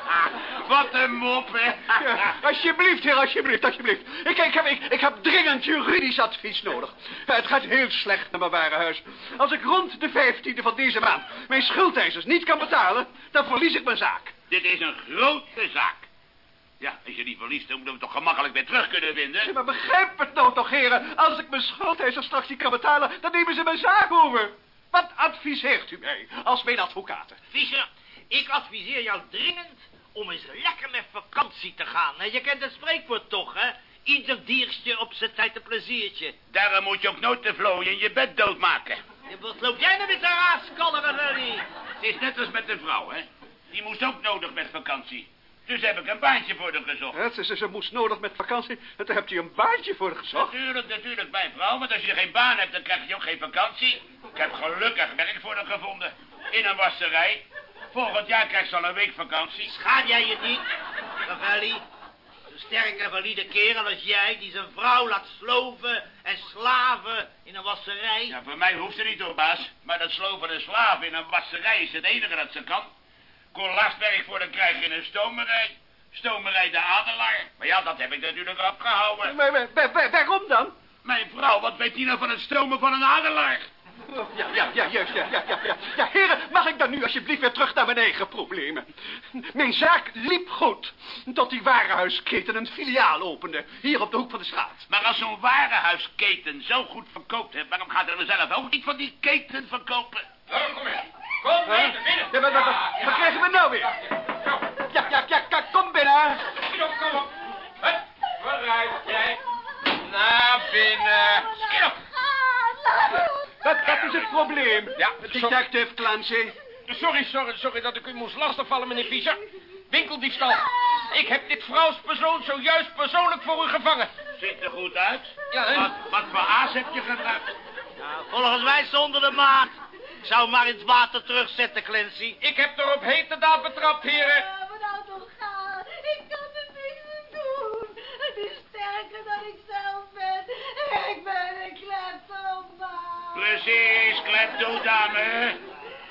*laughs* Wat een mop, hè. Ja, alsjeblieft, heer, alsjeblieft, alsjeblieft. Ik, ik, heb, ik, ik heb dringend juridisch advies nodig. Het gaat heel slecht met mijn warenhuis. Als ik rond de vijftiende van deze maand mijn schuldeisers niet kan betalen, dan verlies ik mijn zaak. Dit is een grote zaak. Ja, als je die verliest, dan moeten we toch gemakkelijk weer terug kunnen vinden. Ja, maar begrijp het nou toch, heren. Als ik mijn schuldeisers straks niet kan betalen, dan nemen ze mijn zaak over. Wat adviseert u mij als mijn advocaten? Fischer, ik adviseer jou dringend om eens lekker met vakantie te gaan. Je kent het spreekwoord toch, hè? Ieder diertje op zijn tijd een pleziertje. Daarom moet je ook nooit te vlooien in je bed doodmaken. Ja, Wat loop jij nou met de raaskallen? Het is net als met de vrouw, hè. Die moest ook nodig met vakantie. Dus heb ik een baantje voor haar gezocht. Ja, ze, ze, ze moest nodig met vakantie en toen hebt u een baantje voor gezocht. Natuurlijk, natuurlijk, mijn vrouw. Want als je geen baan hebt, dan krijg je ook geen vakantie. Ik heb gelukkig werk voor haar gevonden. In een wasserij. Volgend jaar krijgt ze al een week vakantie. Schaam jij je niet, Ravelli? Zo'n sterke, valide kerel als jij, die zijn vrouw laat sloven en slaven in een wasserij. Ja, voor mij hoeft ze niet hoor, baas. Maar dat sloven en slaven in een wasserij is het enige dat ze kan. Kon last werk voor haar krijgen in een stomerij. Stomerij de Adelaar. Maar ja, dat heb ik natuurlijk afgehouden. Maar, maar, waar- waar- waarom dan? Mijn vrouw, wat weet die nou van het stomen van een adelaar? Ja, ja, ja, juist, ja, ja, ja, ja. Ja, heren, mag ik dan nu alsjeblieft weer terug naar mijn eigen problemen? Mijn zaak liep goed, tot die warenhuisketen een filiaal opende, hier op de hoek van de straat. Maar als zo'n warenhuisketen zo goed verkoopt heeft, waarom gaat er zelf ook niet van die keten verkopen? Kom hier. Kom binnen, binnen. Ja, wat, wat, wat, wat krijgen we nou weer? Ja, ja, ja, ja, kom binnen. Kom op. Hup, vooruit, jij. Naar binnen. Schiet op. Wat, wat is het probleem? Ja, Detective Clancy. Sorry, sorry, sorry dat ik u moest lastigvallen, meneer Fischer. Winkeldiefstal. Ik heb dit vrouwspersoon zojuist persoonlijk voor u gevangen. Ziet er goed uit. Ja, hè? Wat, wat voor aas heb je gebruikt? Volgens mij zonder de maat. Ik zou maar in het water terugzetten, Clancy. Ik heb er op hete daad betrapt, heren. Ja, maar nou toch gaan. Ik kan er niks aan doen. Het is sterker dan ik zelf ben. Ik ben een kleptomaan. Precies, klepto, dame.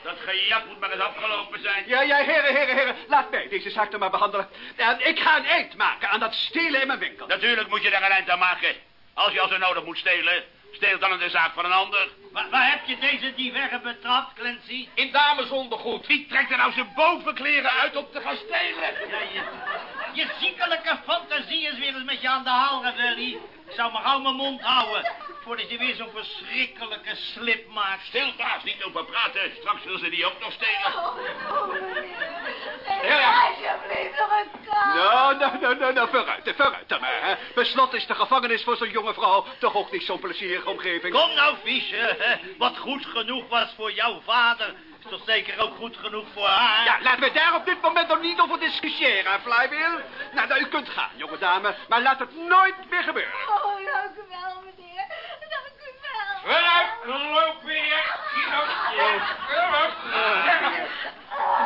Dat gejat moet maar eens afgelopen zijn. Ja, ja, heren, heren, heren. Laat mij deze zaak dan maar behandelen. En ik ga een eind maken aan dat stelen in mijn winkel. Natuurlijk moet je daar een eind aan maken. Als je al zo nodig moet stelen, steel dan in de zaak van een ander. Waar, waar heb je deze dievergen betrapt, Clancy? In damesondergoed. Wie trekt er nou zijn bovenkleren uit om te gaan stelen? Ja, je, je ziekelijke fantasie is weer eens met je aan de haal, Ravelli. Ik zou maar gauw mijn mond houden, voordat je weer zo'n verschrikkelijke slip maakt. Stil, baas, niet over praten. Straks wil ze die ook nog stelen. Oh, oh, Ja, alsjeblieft nog een kans. Nou, nou, nou, nou, nou, vooruit, vooruit dan maar. Hè. Per slot is de gevangenis voor zo'n jonge vrouw toch ook niet zo'n plezierige omgeving. Kom nou, hè. Wat goed genoeg was voor jouw vader, is toch zeker ook goed genoeg voor haar? Ja, laten we daar op dit moment nog niet over discussiëren, Flywheel. Nou, nou, u kunt gaan, jonge dame, maar laat het nooit meer gebeuren. Oh, dank u wel, meneer. Wel. Vooruit, loop weer.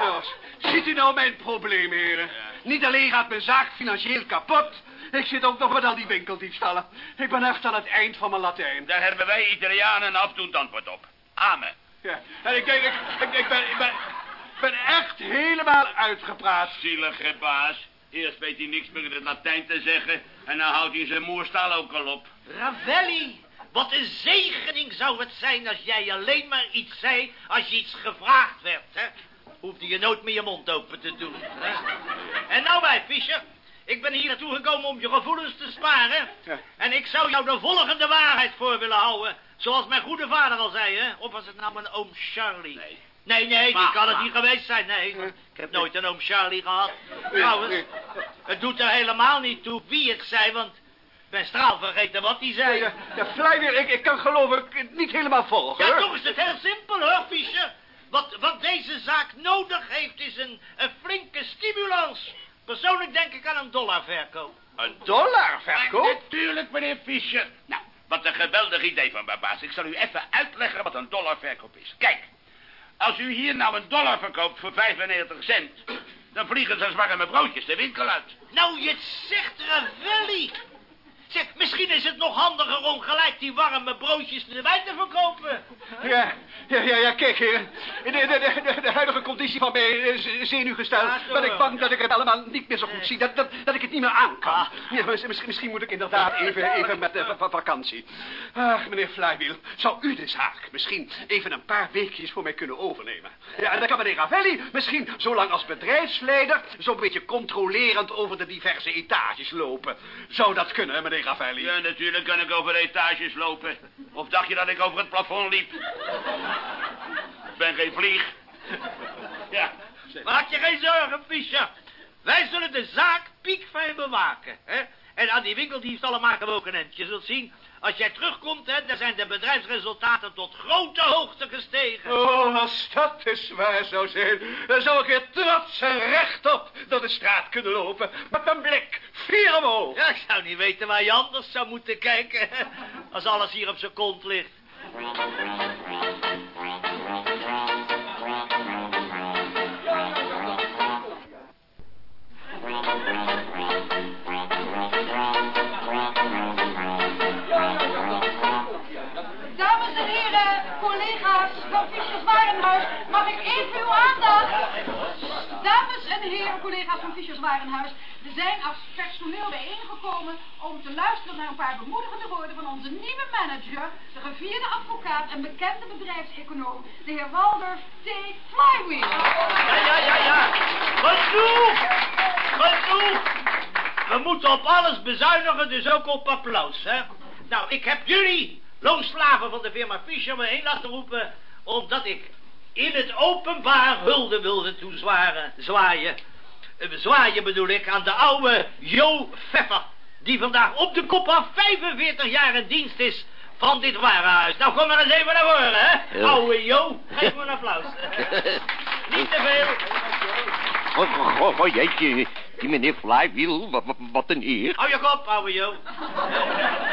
Nou, ziet u nou mijn probleem, heren? Niet alleen gaat mijn zaak financieel kapot... ik zit ook nog met al die winkeldiefstallen. Ik ben echt aan het eind van mijn Latijn. Daar hebben wij Italianen een afdoend antwoord op. Amen. Ja, en ik denk, ik, ik, ik ben, ik ben, ik ben echt helemaal uitgepraat. Zielige baas. Eerst weet hij niks meer in het Latijn te zeggen... en dan houdt hij zijn moerstaal ook al op. Ravelli, wat een zegening zou het zijn als jij alleen maar iets zei als je iets gevraagd werd, hè? Hoefde je nooit meer je mond open te doen, hè? En nou wij, Fischer. Ik ben hier naartoe gekomen om je gevoelens te sparen. Ja. En ik zou jou de volgende waarheid voor willen houden. Zoals mijn goede vader al zei, hè? Of was het nou mijn oom Charlie? Nee. Nee, nee, die kan het niet geweest zijn, nee. Ik heb nooit een oom Charlie gehad. Trouwens, het doet er helemaal niet toe wie het zei, want ben straal vergeten wat hij zei. Ja, ja, ik, ik kan geloof ik niet helemaal volgen, Ja, hoor. toch is het heel simpel, hoor, Fischer. Wat, wat deze zaak nodig heeft, is een, een flinke stimulans. Persoonlijk denk ik aan een dollarverkoop. Een dollarverkoop? Natuurlijk, meneer Fischer. Nou, wat een geweldig idee van mijn baas. Ik zal u even uitleggen wat een dollarverkoop is. Kijk, als u hier nou een dollar verkoopt voor 95 cent... dan vliegen ze warme broodjes de winkel uit. Nou, je zegt Ravelli. Zeg, misschien is het nog handiger om gelijk die warme broodjes erbij te verkopen. Ja, ja, ja, ja, kijk, heer. In de, de, de, de huidige conditie van mijn eh, z- zenuwgestel Ja, ben ik bang dat ik het allemaal niet meer zo goed zie. Dat, dat, dat ik het niet meer aan kan. Ah. Ja, misschien, misschien moet ik inderdaad even, even met de va- vakantie. Ach, meneer Flywheel, zou u de zaak misschien even een paar weekjes voor mij kunnen overnemen? Ja, en dan kan meneer Ravelli misschien zo lang als bedrijfsleider... zo'n beetje controlerend over de diverse etages lopen. Zou dat kunnen, meneer Ja, natuurlijk kan ik over de etages lopen. Of dacht je dat ik over het plafond liep? Ik ben geen vlieg. Ja, Maak je geen zorgen, Fischer. Wij zullen de zaak piekfijn bewaken. Hè? En aan die winkeldiefstallen maken we ook een end. Je zult zien, als jij terugkomt, hè, dan zijn de bedrijfsresultaten tot grote hoogte gestegen. Oh, als dat is waar zou zijn, dan zou ik weer trots en rechtop door de straat kunnen lopen. Met mijn blik vier omhoog. Ja, ik zou niet weten waar je anders zou moeten kijken. Als alles hier op zijn kont ligt. En heren, collega's van Fischers Warenhuis, mag ik even uw aandacht? Dames en en heren, collega's van Fischers Warenhuis. We zijn als personeel bijeengekomen om te luisteren naar een paar bemoedigende woorden van onze nieuwe manager, de gevierde advocaat en bekende bedrijfseconoom, de heer Waldorf T. Flywheel. Ja, ja, ja, ja. Genoeg! Genoeg! We moeten op alles bezuinigen, dus ook op applaus, hè? Nou, ik heb jullie, loonslaven van de firma Fischer, me heen laten roepen... omdat ik in het openbaar hulde wilde toezwaren, zwaaien. Eh, zwaaien bedoel ik aan de oude Jo Pfeffer... die vandaag op de kop af 45 jaar in dienst is van dit warenhuis. Nou, kom maar eens even naar voren, hè? Ja. Oude Jo, geef me een applaus. *laughs* Niet te veel. Oh, oh, oh, oh, jeetje. Meneer Flywheel, wat, wat, wat een eer. Hou je kop, ouwe Jo.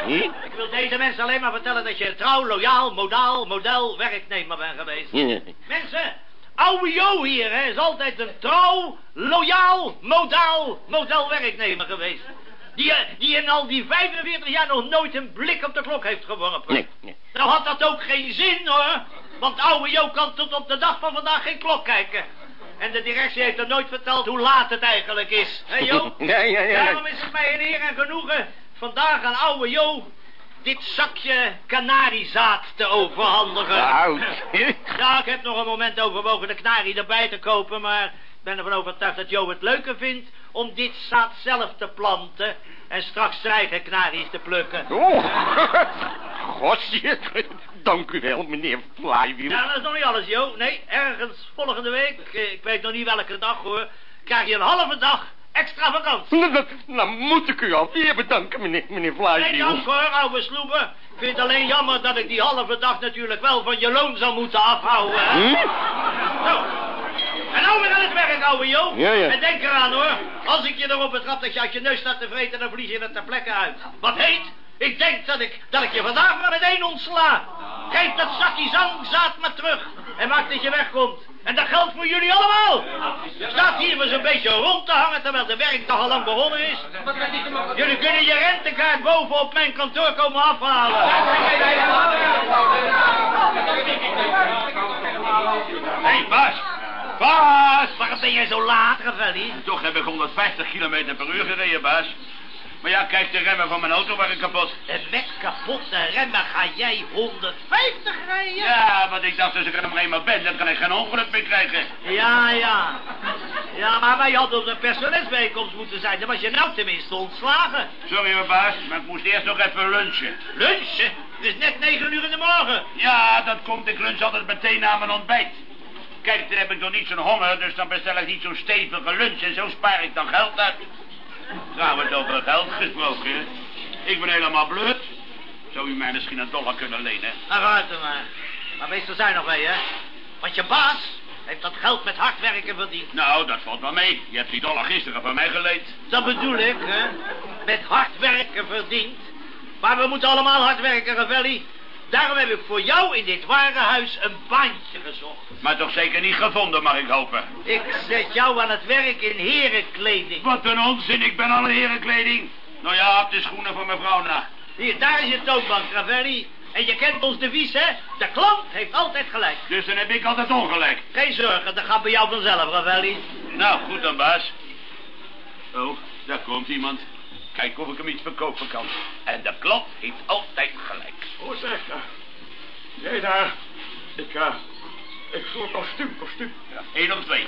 Hm? Ik wil deze mensen alleen maar vertellen dat je trouw, loyaal, modaal, model, werknemer bent geweest. Ja. Mensen, ouwe Jo hier hè, is altijd een trouw, loyaal, modaal, model werknemer geweest. Die, eh, die in al die 45 jaar nog nooit een blik op de klok heeft geworpen. Nee, nee. Nou had dat ook geen zin hoor. Want ouwe Jo kan tot op de dag van vandaag geen klok kijken. En de directie heeft er nooit verteld hoe laat het eigenlijk is. Hé Jo? *laughs* Ja, ja, ja. Daarom is het mij een eer en genoegen vandaag aan ouwe Jo dit zakje kanariezaad te overhandigen. Oud. *laughs* *laughs* Ja, ik heb nog een moment overwogen de kanarie erbij te kopen, maar ben ervan overtuigd dat Jo het leuker vindt om dit zaad zelf te planten en straks zijn eigen te plukken. Oh, *laughs* gosje. *laughs* Dank u wel, meneer Flywheel. Ja, dat is nog niet alles, Jo. Nee, ergens volgende week, eh, ik weet nog niet welke dag hoor, krijg je een halve dag extra vakantie. Nou, dat- nou moet ik u alweer bedanken, meneer, meneer Nee, Flywheel. dank hoor, ouwe sloeber. Ik vind het alleen jammer dat ik die halve dag natuurlijk wel van je loon zou moeten afhouden. Hè? Hm? En nou weer aan het werk, ouwe Jo. Ja, ja. En denk eraan hoor, als ik je erop betrap dat je uit je neus staat te vreten, dan vlieg je er ter plekke uit. Wat heet? Ik denk dat ik, dat ik je vandaag maar meteen ontsla. Geef dat zakje zangzaad maar terug. En maak dat je wegkomt. En dat geldt voor jullie allemaal. Staat hier maar zo'n beetje rond te hangen terwijl de werkdag al lang begonnen is. Jullie kunnen je rentekaart boven op mijn kantoor komen afhalen. Hé, hey, Bas. Bas. Waarom ben jij zo laat, Ravelli? Toch heb ik 150 kilometer per uur gereden, Bas. Maar ja, kijk, de remmen van mijn auto waren kapot. En met kapotte remmen ga jij 150 rijden? Ja, want ik dacht, als ik er nog eenmaal ben, dan kan ik geen ongeluk meer krijgen. Ja, ja. Ja, maar wij hadden op de personeelsbijeenkomst moeten zijn. Dan was je nou tenminste ontslagen. Sorry hoor, Bas, maar ik moest eerst nog even lunchen. Lunchen? Het is net 9 uur in de morgen. Ja, dat komt. Ik lunch altijd meteen na mijn ontbijt. Kijk, dan heb ik nog niet zo'n honger, dus dan bestel ik niet zo'n stevige lunch en zo spaar ik dan geld uit. Trouwens, over geld gesproken. Ik ben helemaal blut. Zou u mij misschien een dollar kunnen lenen? Nou, gaat er maar. Maar wees er zuinig mee, hè. Want je baas heeft dat geld met hard werken verdiend. Nou, dat valt wel mee. Je hebt die dollar gisteren van mij geleend. Dat bedoel ik, hè. Met hard werken verdiend. Maar we moeten allemaal hard werken, Ravelli. Daarom heb ik voor jou in dit warenhuis een baantje gezocht. Maar toch zeker niet gevonden, mag ik hopen. Ik zet jou aan het werk in herenkleding. Wat een onzin, ik ben al in herenkleding. Nou ja, op de schoenen van mevrouw na. Hier, daar is je toonbank, Ravelli. En je kent ons devies, hè? De klant heeft altijd gelijk. Dus dan heb ik altijd ongelijk. Geen zorgen, dat gaat bij jou vanzelf, Ravelli. Nou, goed dan, baas. Oh, daar komt iemand. Kijk of ik hem iets verkopen kan. En de klant heeft altijd gelijk. Hoe zeg je? Nee, daar. Ik, eh... Ik zoek kostuum, kostuum. Ja, Eén of twee.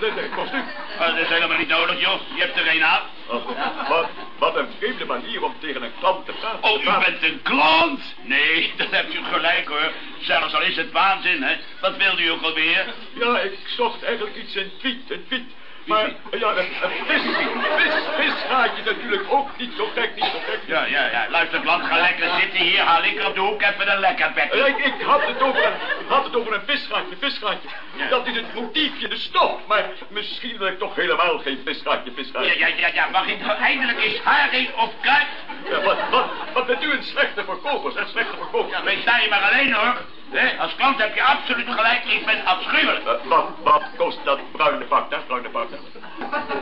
Nee, nee, kostuum. Maar dat is helemaal niet nodig, joh. Je hebt er één aan. Oh, wat, wat een vreemde manier om tegen een klant te praten. Oh, u bent een klant? Nee, *laughs* dat hebt u gelijk, hoor. Zelfs al is het waanzin, hè. Wat wilde u ook alweer? Ja, ik zocht eigenlijk iets in tweet, in tweet. Maar, ja, een, een vis, vis, natuurlijk ook niet zo gek, niet zo gek. Ja, ja, ja. Luister, klant, ga lekker zitten hier. Haal ik op de hoek even een lekker bek. Ja, ik, ik had het over een, had het over een visgaatje, visgaatje. Ja. Dat is het motiefje, de stof. Maar misschien wil ik toch helemaal geen visgaatje, visgaatje. Ja, ja, ja, ja. Mag ik nou eindelijk eens haring of kruid? Ja, wat, wat, wat bent u een slechte verkoper, zeg, slechte verkoper. Ja, daar je maar alleen, hoor. Hè? Als klant heb je absoluut gelijk, ik ben afschuwelijk. Eh, wat, wat kost dat bruine pak daar, bruine pak?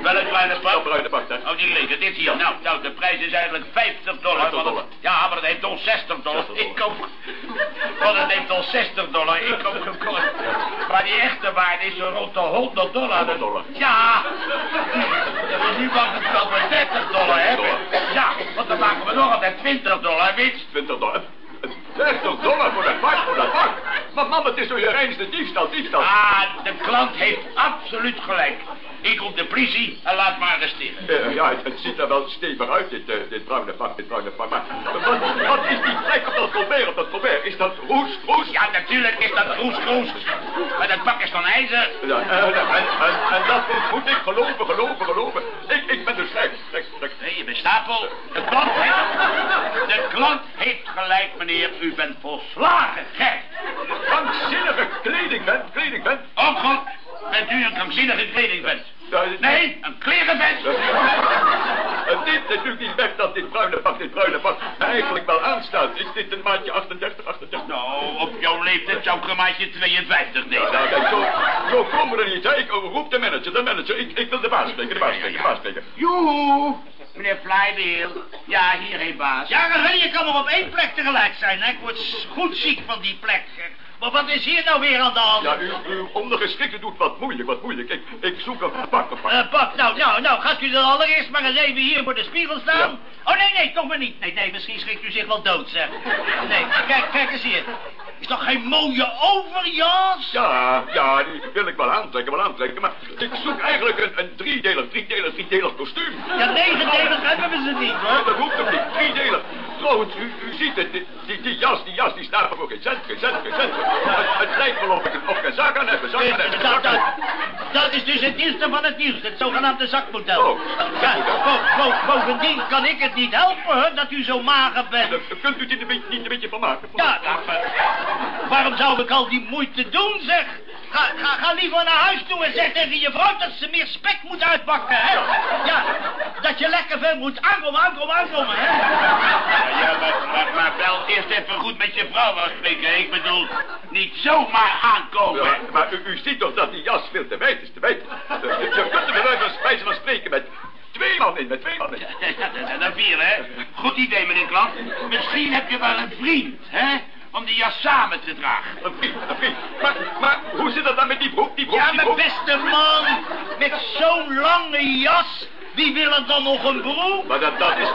Welk Dat pak? bruine pak daar. Oh, die liggen, dit hier. Nou, nou, de prijs is eigenlijk 50 dollar. 50 want het- dollar. Ja, maar dat heeft ons 60 dollar. 60 dollar. Ik koop... Want het heeft ons 60 dollar. Ik koop gekocht. Maar die echte waarde is zo rond de 100 dollar. 100 dollar. Ja. Dus nu mag het wel maar 30 dollar hebben. Ja, want dan maken we nog altijd 20 dollar winst. 20 dollar. 30 dollar voor dat pak, voor dat pak. Maar man, het is toch je reinste diefstal, diefstal. Ah, de klant heeft absoluut gelijk. Ik roep de politie en laat maar arresteren. Eh, ja, het, het ziet er wel stevig uit, dit, eh, dit bruine pak, dit bruine pak. Maar wat, wat is die plek op dat colbert, op dat colbert? Is dat roes, roes? Ja, natuurlijk is dat roes, roes. Maar dat pak is van ijzer. Ja, eh, en, en, dat moet ik geloven, geloven, geloven. Ik, ik ben dus gek, gek, gek. Nee, je bent stapel. De klant heeft... De klant heeft gelijk, meneer. U bent volslagen gek. Krankzinnige kledingband, kledingband. Oh god, bent u een krankzinnige kledingband? Ja, Nee, een klerenband. Het neemt natuurlijk niet weg dat dit bruine pak, dit bruine pak, eigenlijk wel aanstaat. Is dit een maatje 38, 38? Nou, op jouw leeftijd zou ik een maatje 52 Ja, nemen. nou, kijk, zo, zo komen we er niet. Hè. Ik roep de manager, de manager. Ik, ik wil de baas spreken, de baas spreken, de baas spreken. Joe, meneer Flywheel. Ja, hierheen, baas. Ja, je kan maar op één plek tegelijk zijn, hè. Ik word goed ziek van die plek. Maar wat is hier nou weer aan de hand? Ja, u, uw ondergeschikte doet wat moeilijk, wat moeilijk. Ik, ik zoek een pak, een pak. Eh, pak, nou, nou, nou, gaat u dan allereerst maar eens even hier voor de spiegel staan? Oh, nee, nee, toch maar niet. Nee, nee, misschien schrikt u zich wel dood, zeg. Nee, kijk, kijk eens hier. Is toch geen mooie overjas? Ja, ja, die wil ik wel aantrekken, wel aantrekken. Maar ik zoek eigenlijk een, een driedelig, driedelig, driedelig kostuum. Ja, negendelig hebben we ze niet, hoor. dat hoeft ook niet. Driedelig. Trouwens, u, u ziet het, die, jas, die jas, die staat voor geen cent, geen cent, geen cent. Het, het lijkt wel of ik, of ik een zak aan heb, een zak aan heb. een Dat, zak aan dat, is dus het nieuwste van het nieuws, het zogenaamde zakmodel. Oh, Ja, bo- bo- bovendien kan ik het niet helpen, hè, dat u zo mager bent. Eh, Kunt u dit een beetje, niet een beetje van maken? Ja, nou, maar waarom zou ik al die moeite doen, zeg? Ga, ga, ga liever naar huis toe en zeg tegen je vrouw dat ze meer spek moet uitbakken, hè? Ja, dat je lekker veel moet aankomen, aankomen, aankomen, hè? Ja, maar, maar, maar wel eerst even goed met je vrouw afspreken. Ik bedoel, niet zomaar aankomen. Ja, maar u, u ziet toch dat die jas veel te wijd is, te wijd. Je, je kunt er van spijzen van spreken met twee man in, met twee man in. Ja, dat zijn er vier, hè? Goed idee, meneer Klant. Misschien heb je wel een vriend, hè? Om die jas samen te dragen. Een een. Maar, maar hoe zit dat dan met die broek, die broek, Ja, die mijn broek? beste man, met zo'n lange jas, wie wil er dan nog een broek? Maar dat, dat, is,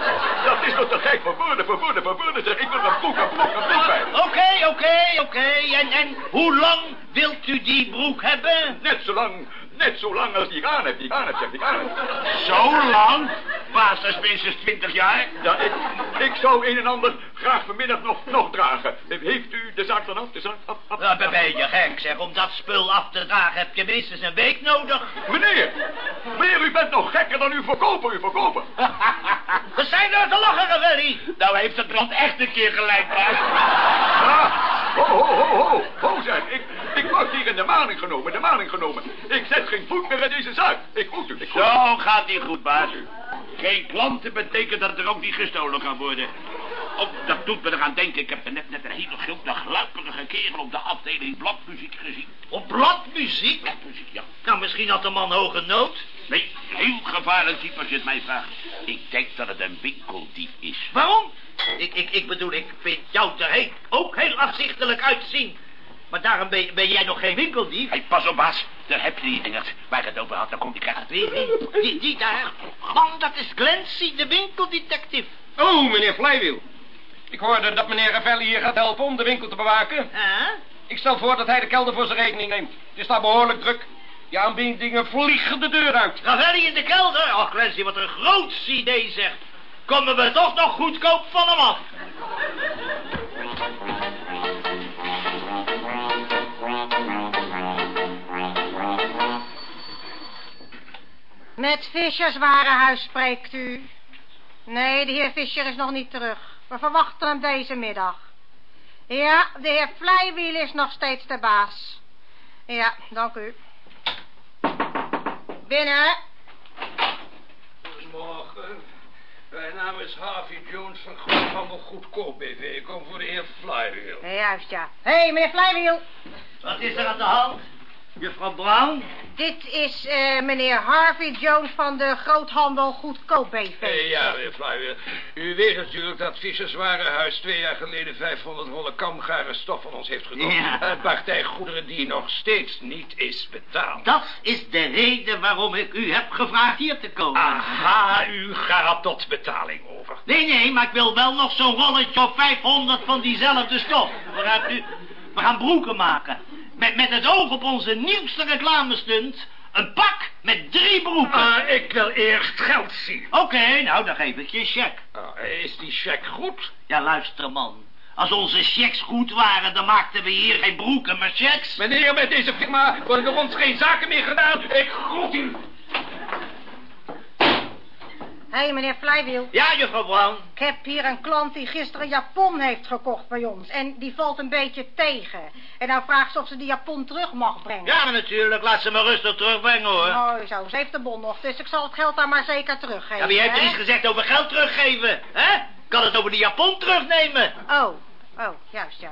dat is toch te gek voor woorden, voor woorden, voor woorden. Zeg, ik wil een broek, een broek, een broek bij. Oké, oké, oké. En, en hoe lang wilt u die broek hebben? Net zo lang, net zo lang als die ik aan heb, die ik aan heb, zeg, die ik aan heb. Zo lang? Baas, dat is minstens twintig jaar. Ja, ik, ik zou een en ander graag vanmiddag nog, nog dragen. Heeft u de zaak dan af, de zaak af, af? Ja, ben ben je gek, zeg. Om dat spul af te dragen heb je minstens een week nodig. Meneer, meneer, u bent nog gekker dan uw verkoper, uw verkoper. *laughs* We zijn er te lachen, Ravelli. Nou heeft de klant echt een keer gelijk. Ja, ho, ho, ho, ho, ho, zeg. Ik, ik word hier in de maling genomen, de maling genomen. Ik zet geen voet meer in deze zaak. Ik groet u, ik. Zo gaat die goed, baas. Geen klanten betekent dat er ook niet gestolen kan worden. Oh, dat doet me eraan denken. Ik heb er net, net een hele grote gluiperige kerel op de afdeling bladmuziek gezien. Op bladmuziek? Bladmuziek, ja. Nou, misschien had de man hoge nood. Nee, heel gevaarlijk type als je het mij vraagt. Ik denk dat het een winkeldief is. Waarom? Ik, ik, ik bedoel, ik vind jou er ook heel afzichtelijk uitzien. Maar daarom ben, ben jij nog geen winkeldief. Hey, pas op, baas. Daar heb je die Engert waar ik het over had. Dan komt die krijgt. Wie, wie? Die, die daar. Man, dat is Clancy, de winkeldetective. Oh, meneer Flywheel. Ik hoorde dat meneer Ravelli hier gaat helpen om de winkel te bewaken. Huh? Ik stel voor dat hij de kelder voor zijn rekening neemt. Het is daar behoorlijk druk. Die aanbiedingen vliegen de deur uit. Ravelli in de kelder? Och, Clancy, wat een groot idee, zeg. Komen we toch nog goedkoop van hem af? Met Fischers warenhuis spreekt u. Nee, de heer Fischer is nog niet terug. We verwachten hem deze middag. Ja, de heer Flywheel is nog steeds de baas. Ja, dank u. Binnen. Goedemorgen. Mijn naam is Harvey Jones van Groothandel Goedkoop BV. Ik kom voor de heer Flywheel. Ja, Juist, ja. Hé, hey, meneer Flywheel. Wat is er aan de hand? Juffrouw Brown? Dit is eh, meneer Harvey Jones van de Groothandel Goedkoop BV. Eh, ja, meneer. U weet natuurlijk dat Fischers Warenhuis twee jaar geleden 500 rollen kamgare stof van ons heeft genomen. Ja. Een partij goederen die nog steeds niet is betaald. Dat is de reden waarom ik u heb gevraagd hier te komen. Aha, u gaat tot betaling over. Nee, nee, maar ik wil wel nog zo'n rolletje of 500 van diezelfde stof. Begrijpt u? We gaan broeken maken. Met, met het oog op onze nieuwste reclamestunt. Een pak met drie broeken. Ah, ik wil eerst geld zien. Oké, nou dan geef ik je een cheque. Ah, is die cheque goed? Ja, luister man. Als onze checks goed waren, dan maakten we hier geen broeken, maar checks. Meneer, met deze firma worden er ons geen zaken meer gedaan. Ik groet u. Hé, hey, meneer Flywheel. Ja, juffrouw Brown. Ik heb hier een klant die gisteren een japon heeft gekocht bij ons. En die valt een beetje tegen. En nou vraagt ze of ze die japon terug mag brengen. Ja, maar natuurlijk. Laat ze maar rustig terugbrengen, hoor. Oh, zo. Ze heeft de bon nog, dus ik zal het geld daar maar zeker teruggeven. Ja, wie heeft er iets gezegd over geld teruggeven? Hè? Kan het over die japon terugnemen? Oh, oh, juist, ja.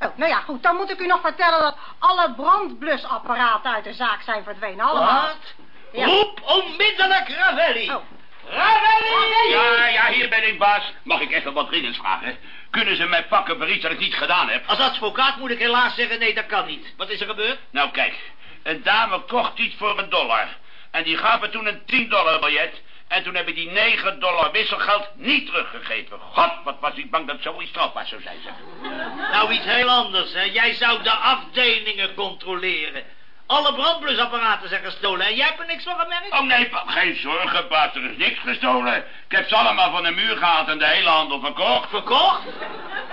Oh, nou ja, goed. Dan moet ik u nog vertellen dat alle brandblusapparaten uit de zaak zijn verdwenen. Allemaal. Wat? Ja. Roep onmiddellijk Ravelli. Oh. Ravelli! Ja, ja, hier ben ik, baas. Mag ik even wat dringends vragen? Kunnen ze mij pakken voor iets dat ik niet gedaan heb? Als advocaat moet ik helaas zeggen, nee, dat kan niet. Wat is er gebeurd? Nou, kijk. Een dame kocht iets voor een dollar. En die gaf me toen een 10 dollar biljet. En toen heb ik die 9 dollar wisselgeld niet teruggegeven. God, wat was ik bang dat zoiets strafbaar zou zijn, zeg. Nou, iets heel anders, hè. Jij zou de afdelingen controleren. Alle brandblusapparaten zijn gestolen en jij hebt er niks van gemerkt? Oh nee, geen zorgen, baas, er is niks gestolen. Ik heb ze allemaal van de muur gehaald en de hele handel verkocht. Verkocht?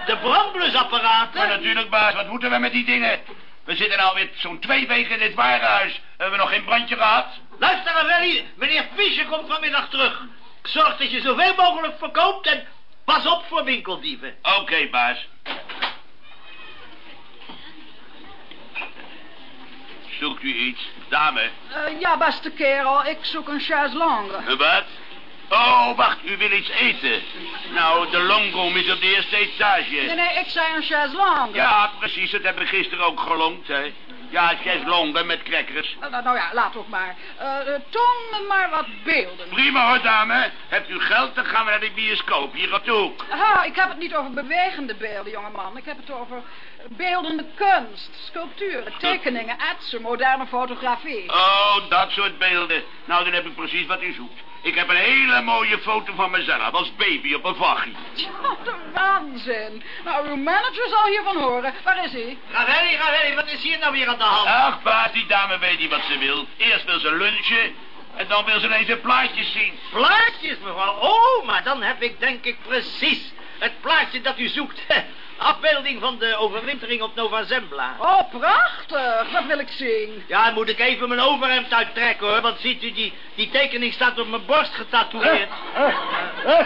De brandblusapparaten? Maar natuurlijk, baas, wat moeten we met die dingen? We zitten alweer zo'n twee weken in dit warenhuis. Hebben we nog geen brandje gehad? Luister, Ravelli, meneer Fischer komt vanmiddag terug. Zorg dat je zoveel mogelijk verkoopt en pas op voor winkeldieven. Oké, baas. Zoekt u iets, dame? Eh, ja, beste kerel, ik zoek een chaise longue. Een Wat? Oh, wacht, u wil iets eten. Nou, de longroom is op de eerste etage. Nee, nee, ik zei een chaise longue. Ja, precies, dat hebben we gisteren ook gelongd, hè. Ja, chaiselongue met crackers. Eh, nou, nou ja, laat ook maar. Eh, eh, toon me maar wat beelden. Prima hoor, dame. Hebt u geld, dan gaan we naar de bioscoop. Hier op de hoek. Ah, ik heb het niet over bewegende beelden, jongeman. Ik heb het over beeldende kunst, sculpturen, tekeningen, etsen, moderne fotografie. Oh, dat soort beelden. Nou, dan heb ik precies wat u zoekt. Ik heb een hele mooie foto van mezelf als baby op een vachie. Wat een waanzin. Nou, uw manager zal hiervan horen. Waar is hij? Ravelli, Ravelli, wat is hier nou weer aan de hand? Ach, baas, die dame weet niet wat ze wil. Eerst wil ze lunchen en dan wil ze ineens een plaatjes zien. Plaatjes, mevrouw. Oh, maar dan heb ik denk ik precies het plaatje dat u zoekt. *laughs* Afbeelding van de overwintering op Nova Zembla. Oh, prachtig. Dat wil ik zien. Ja, moet ik even mijn overhemd uittrekken, hoor. Want ziet u, die, die tekening staat op mijn borst getatoeëerd.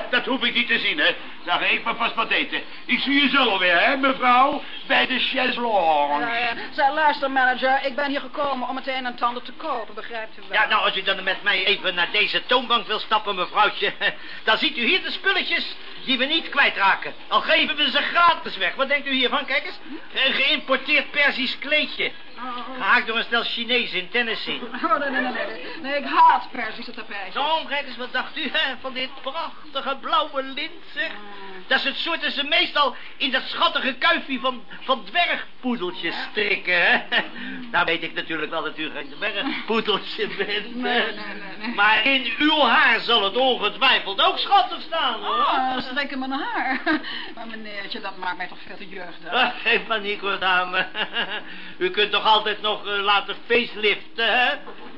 Dat hoef ik niet te zien, hè. Ik maar vast wat eten. Ik zie je zo weer, hè, mevrouw? Bij de chaiselongue. Ja, ja. Zeg, luister, manager. Ik ben hier gekomen om meteen een tanden te kopen, begrijpt u wel? Ja, nou, als u dan met mij even naar deze toonbank wil stappen, mevrouwtje... *laughs* dan ziet u hier de spulletjes die we niet kwijtraken. Al geven we ze gratis weg. Wat denkt u hiervan? Kijk eens. Een geïmporteerd Persisch kleedje. Gehaakt door een stel Chinezen in Tennessee. Oh, nee, nee, nee, nee. Ik haat Persische tapijtjes. Zo, kijk eens, wat dacht u hè, van dit prachtige blauwe lint, zeg? Dat is het soort dat ze meestal in dat schattige kuifje van, van dwergpoedeltjes strikken, hè? *laughs* Nou weet ik natuurlijk wel dat u geen dwergpoedeltje *laughs* bent. Nee, nee, nee, nee. Maar in uw haar zal het ongetwijfeld ook schattig staan, hoor. Oh, strikken mijn haar. *laughs* Maar meneertje, dat maakt mij toch veel te jeugdig. Ah, geen paniek hoor, dame. U kunt toch altijd nog eh, laten faceliften, hè?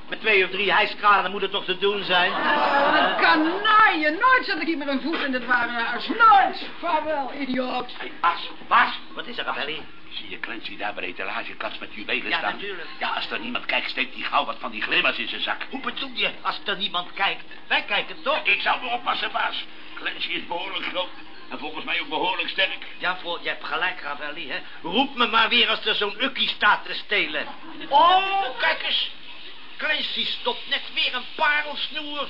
Met twee of drie hijskranen moet het toch te doen zijn? Oh, een kanaille. Nooit zet ik hier meer een voet in dit warenhuis. Nooit. Vaarwel, idioot. Hey, Bas, Bas. Wat is er, Ravelli? Zie je Clancy daar bij de etalagekast met juwelen Ja, staan? natuurlijk. Ja, als er niemand kijkt, steekt hij gauw wat van die glimmers in zijn zak. Hoe bedoel je, als er niemand kijkt? Wij kijken toch? Ik zou me oppassen, Bas. Clancy is behoorlijk groot. En volgens mij ook behoorlijk sterk. Ja, voor, je hebt gelijk, Ravelli, hè. Roep me maar weer als er zo'n ukkie staat te stelen. Oh, kijk eens. Clancy stopt net weer een parelsnoer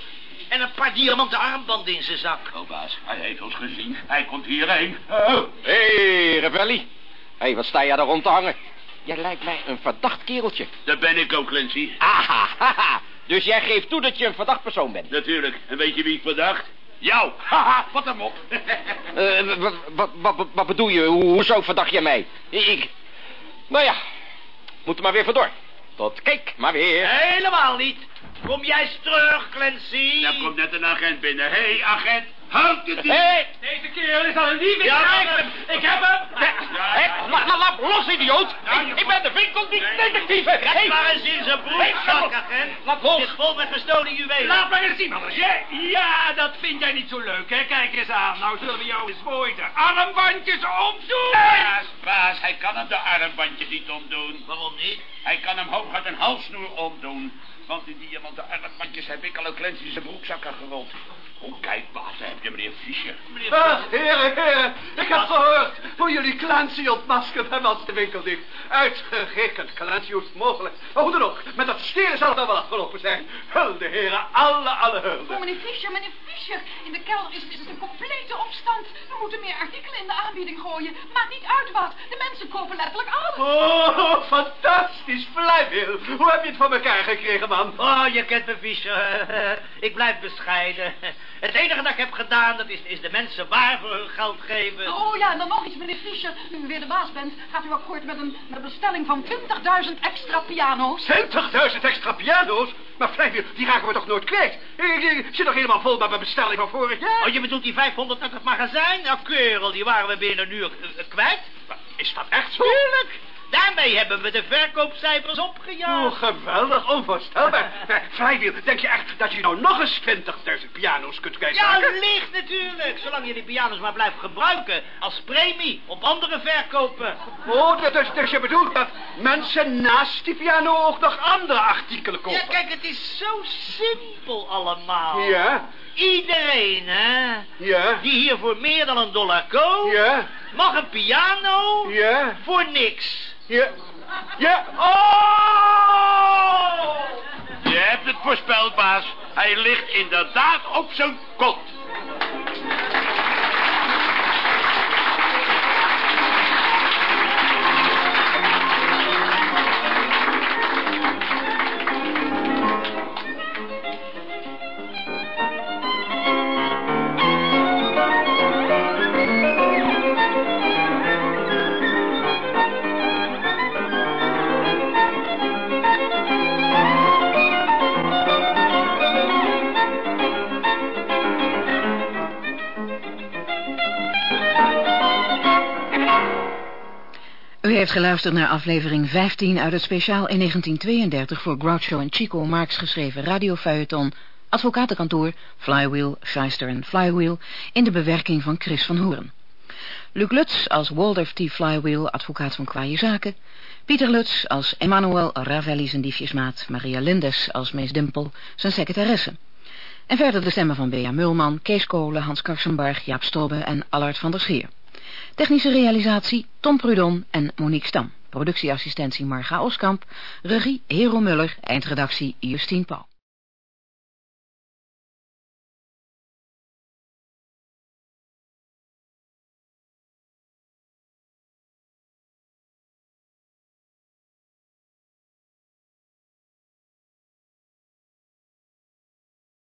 en een paar diamanten armbanden in zijn zak. Oh, baas, hij heeft ons gezien. Hij komt hierheen. Oh. Hé, hey, Ravelli. Hé, hey, wat sta jij daar rond te hangen? Jij lijkt mij een verdacht kereltje. Dat ben ik ook, Clancy. Aha, *laughs* haha. Dus jij geeft toe dat je een verdacht persoon bent? Natuurlijk. En weet je wie ik verdacht? Jou. Haha, wat een mop. *laughs* uh, wat, wat, wat, bedoel je? Ho hoezo verdacht je mij? Ik... Nou ja, moet er maar weer vandoor. Tot kijk, maar weer. Helemaal niet. Kom jij eens terug, Clancy. Er komt net een agent binnen. Hé, hey, agent. Houd het niet. Hey. Deze kerel is al een lieve ja, ik heb hem. Ik heb hem. Ja, laat los, idioot. Ja, ik, ik ben de winkeldetectief. Kijk hey. maar eens in zijn broekzak, agent. Laat los. Zit vol met gestolen juwelen. Laat maar eens zien, anders. Ja, dat vind jij niet zo leuk, hè? Kijk eens aan. Nou zullen we jou eens mooi de armbandjes omdoen. Baas, baas, hij kan hem de armbandjes niet omdoen. Waarom niet? Hij kan hem hooguit een halsnoer omdoen. Want die diamanten armbandjes heb ik al een klens in zijn broekzakken gerold. Oh, kijk, baas, daar heb je meneer Fischer. Meneer ah, heren, heren, ik heb gehoord hoe jullie Clancy ontmaskerd hebben als de winkel dicht. Uitgerekend, Clancy, hoe is het mogelijk? Maar hoe dan ook, met dat steren zal het wel afgelopen zijn. Hulde, heren, alle, alle hulde. Oh, meneer Fischer, meneer Fischer, in de kelder is, is het een complete opstand. We moeten meer artikelen in de aanbieding gooien. Maakt niet uit wat, de mensen kopen letterlijk alles. Oh, fantastisch, Flywheel. Hoe heb je het voor elkaar gekregen, man? Oh, je kent me, Fischer. *laughs* ik blijf bescheiden. Het enige dat ik heb gedaan, dat is, is de mensen waar voor hun geld geven. Oh ja, en dan nog iets, meneer Fischer. Nu u weer de baas bent, gaat u akkoord met een, met een bestelling van 20.000 extra piano's. 20.000 extra piano's? Maar Flywheel, die raken we toch nooit kwijt? Ik, ik, zit nog helemaal vol met mijn bestelling van vorig jaar. Oh, je bedoelt die 500 uit het magazijn? Nou, kerel, die waren we binnen een uur uh, kwijt. Is dat echt zo? Tuurlijk. Daarmee hebben we de verkoopcijfers opgejaagd. Oh, geweldig, onvoorstelbaar. Vrijwiel, denk je echt dat je nou nog eens 20.000 piano's kunt kwijt? Ja, licht natuurlijk. Zolang je die piano's maar blijft gebruiken als premie op andere verkopen. Oh, dus, dus je bedoelt dat mensen naast die piano ook nog andere artikelen kopen? Ja, kijk, het is zo simpel allemaal. Ja? Iedereen, hè? Ja? Die hier voor meer dan een dollar koopt... Ja? Mag een piano... Ja? Voor niks. Ja. Ja. Oh! Je hebt het voorspeld, baas. Hij ligt inderdaad op zijn kont. U heeft geluisterd naar aflevering 15 uit het speciaal in 1932 voor Groucho en Chico Marx geschreven radiofeuilleton Advocatenkantoor, Flywheel, Shyster en Flywheel in de bewerking van Chris van Hoorn. Luc Lutz als Walter T. Flywheel, advocaat van kwaaie zaken. Pieter Lutz als Emmanuel Ravelli zijn diefjesmaat. Maria Lindes als Mees Dimpel, zijn secretaresse. En verder de stemmen van Bea Mulman, Kees Kolen, Hans Karsenbarg, Jaap Stobbe en Allard van der Scheer. Technische realisatie Tom Prudon en Monique Stam. Productieassistentie Marga Oskamp. Regie Hero Muller. Eindredactie Justine Paul.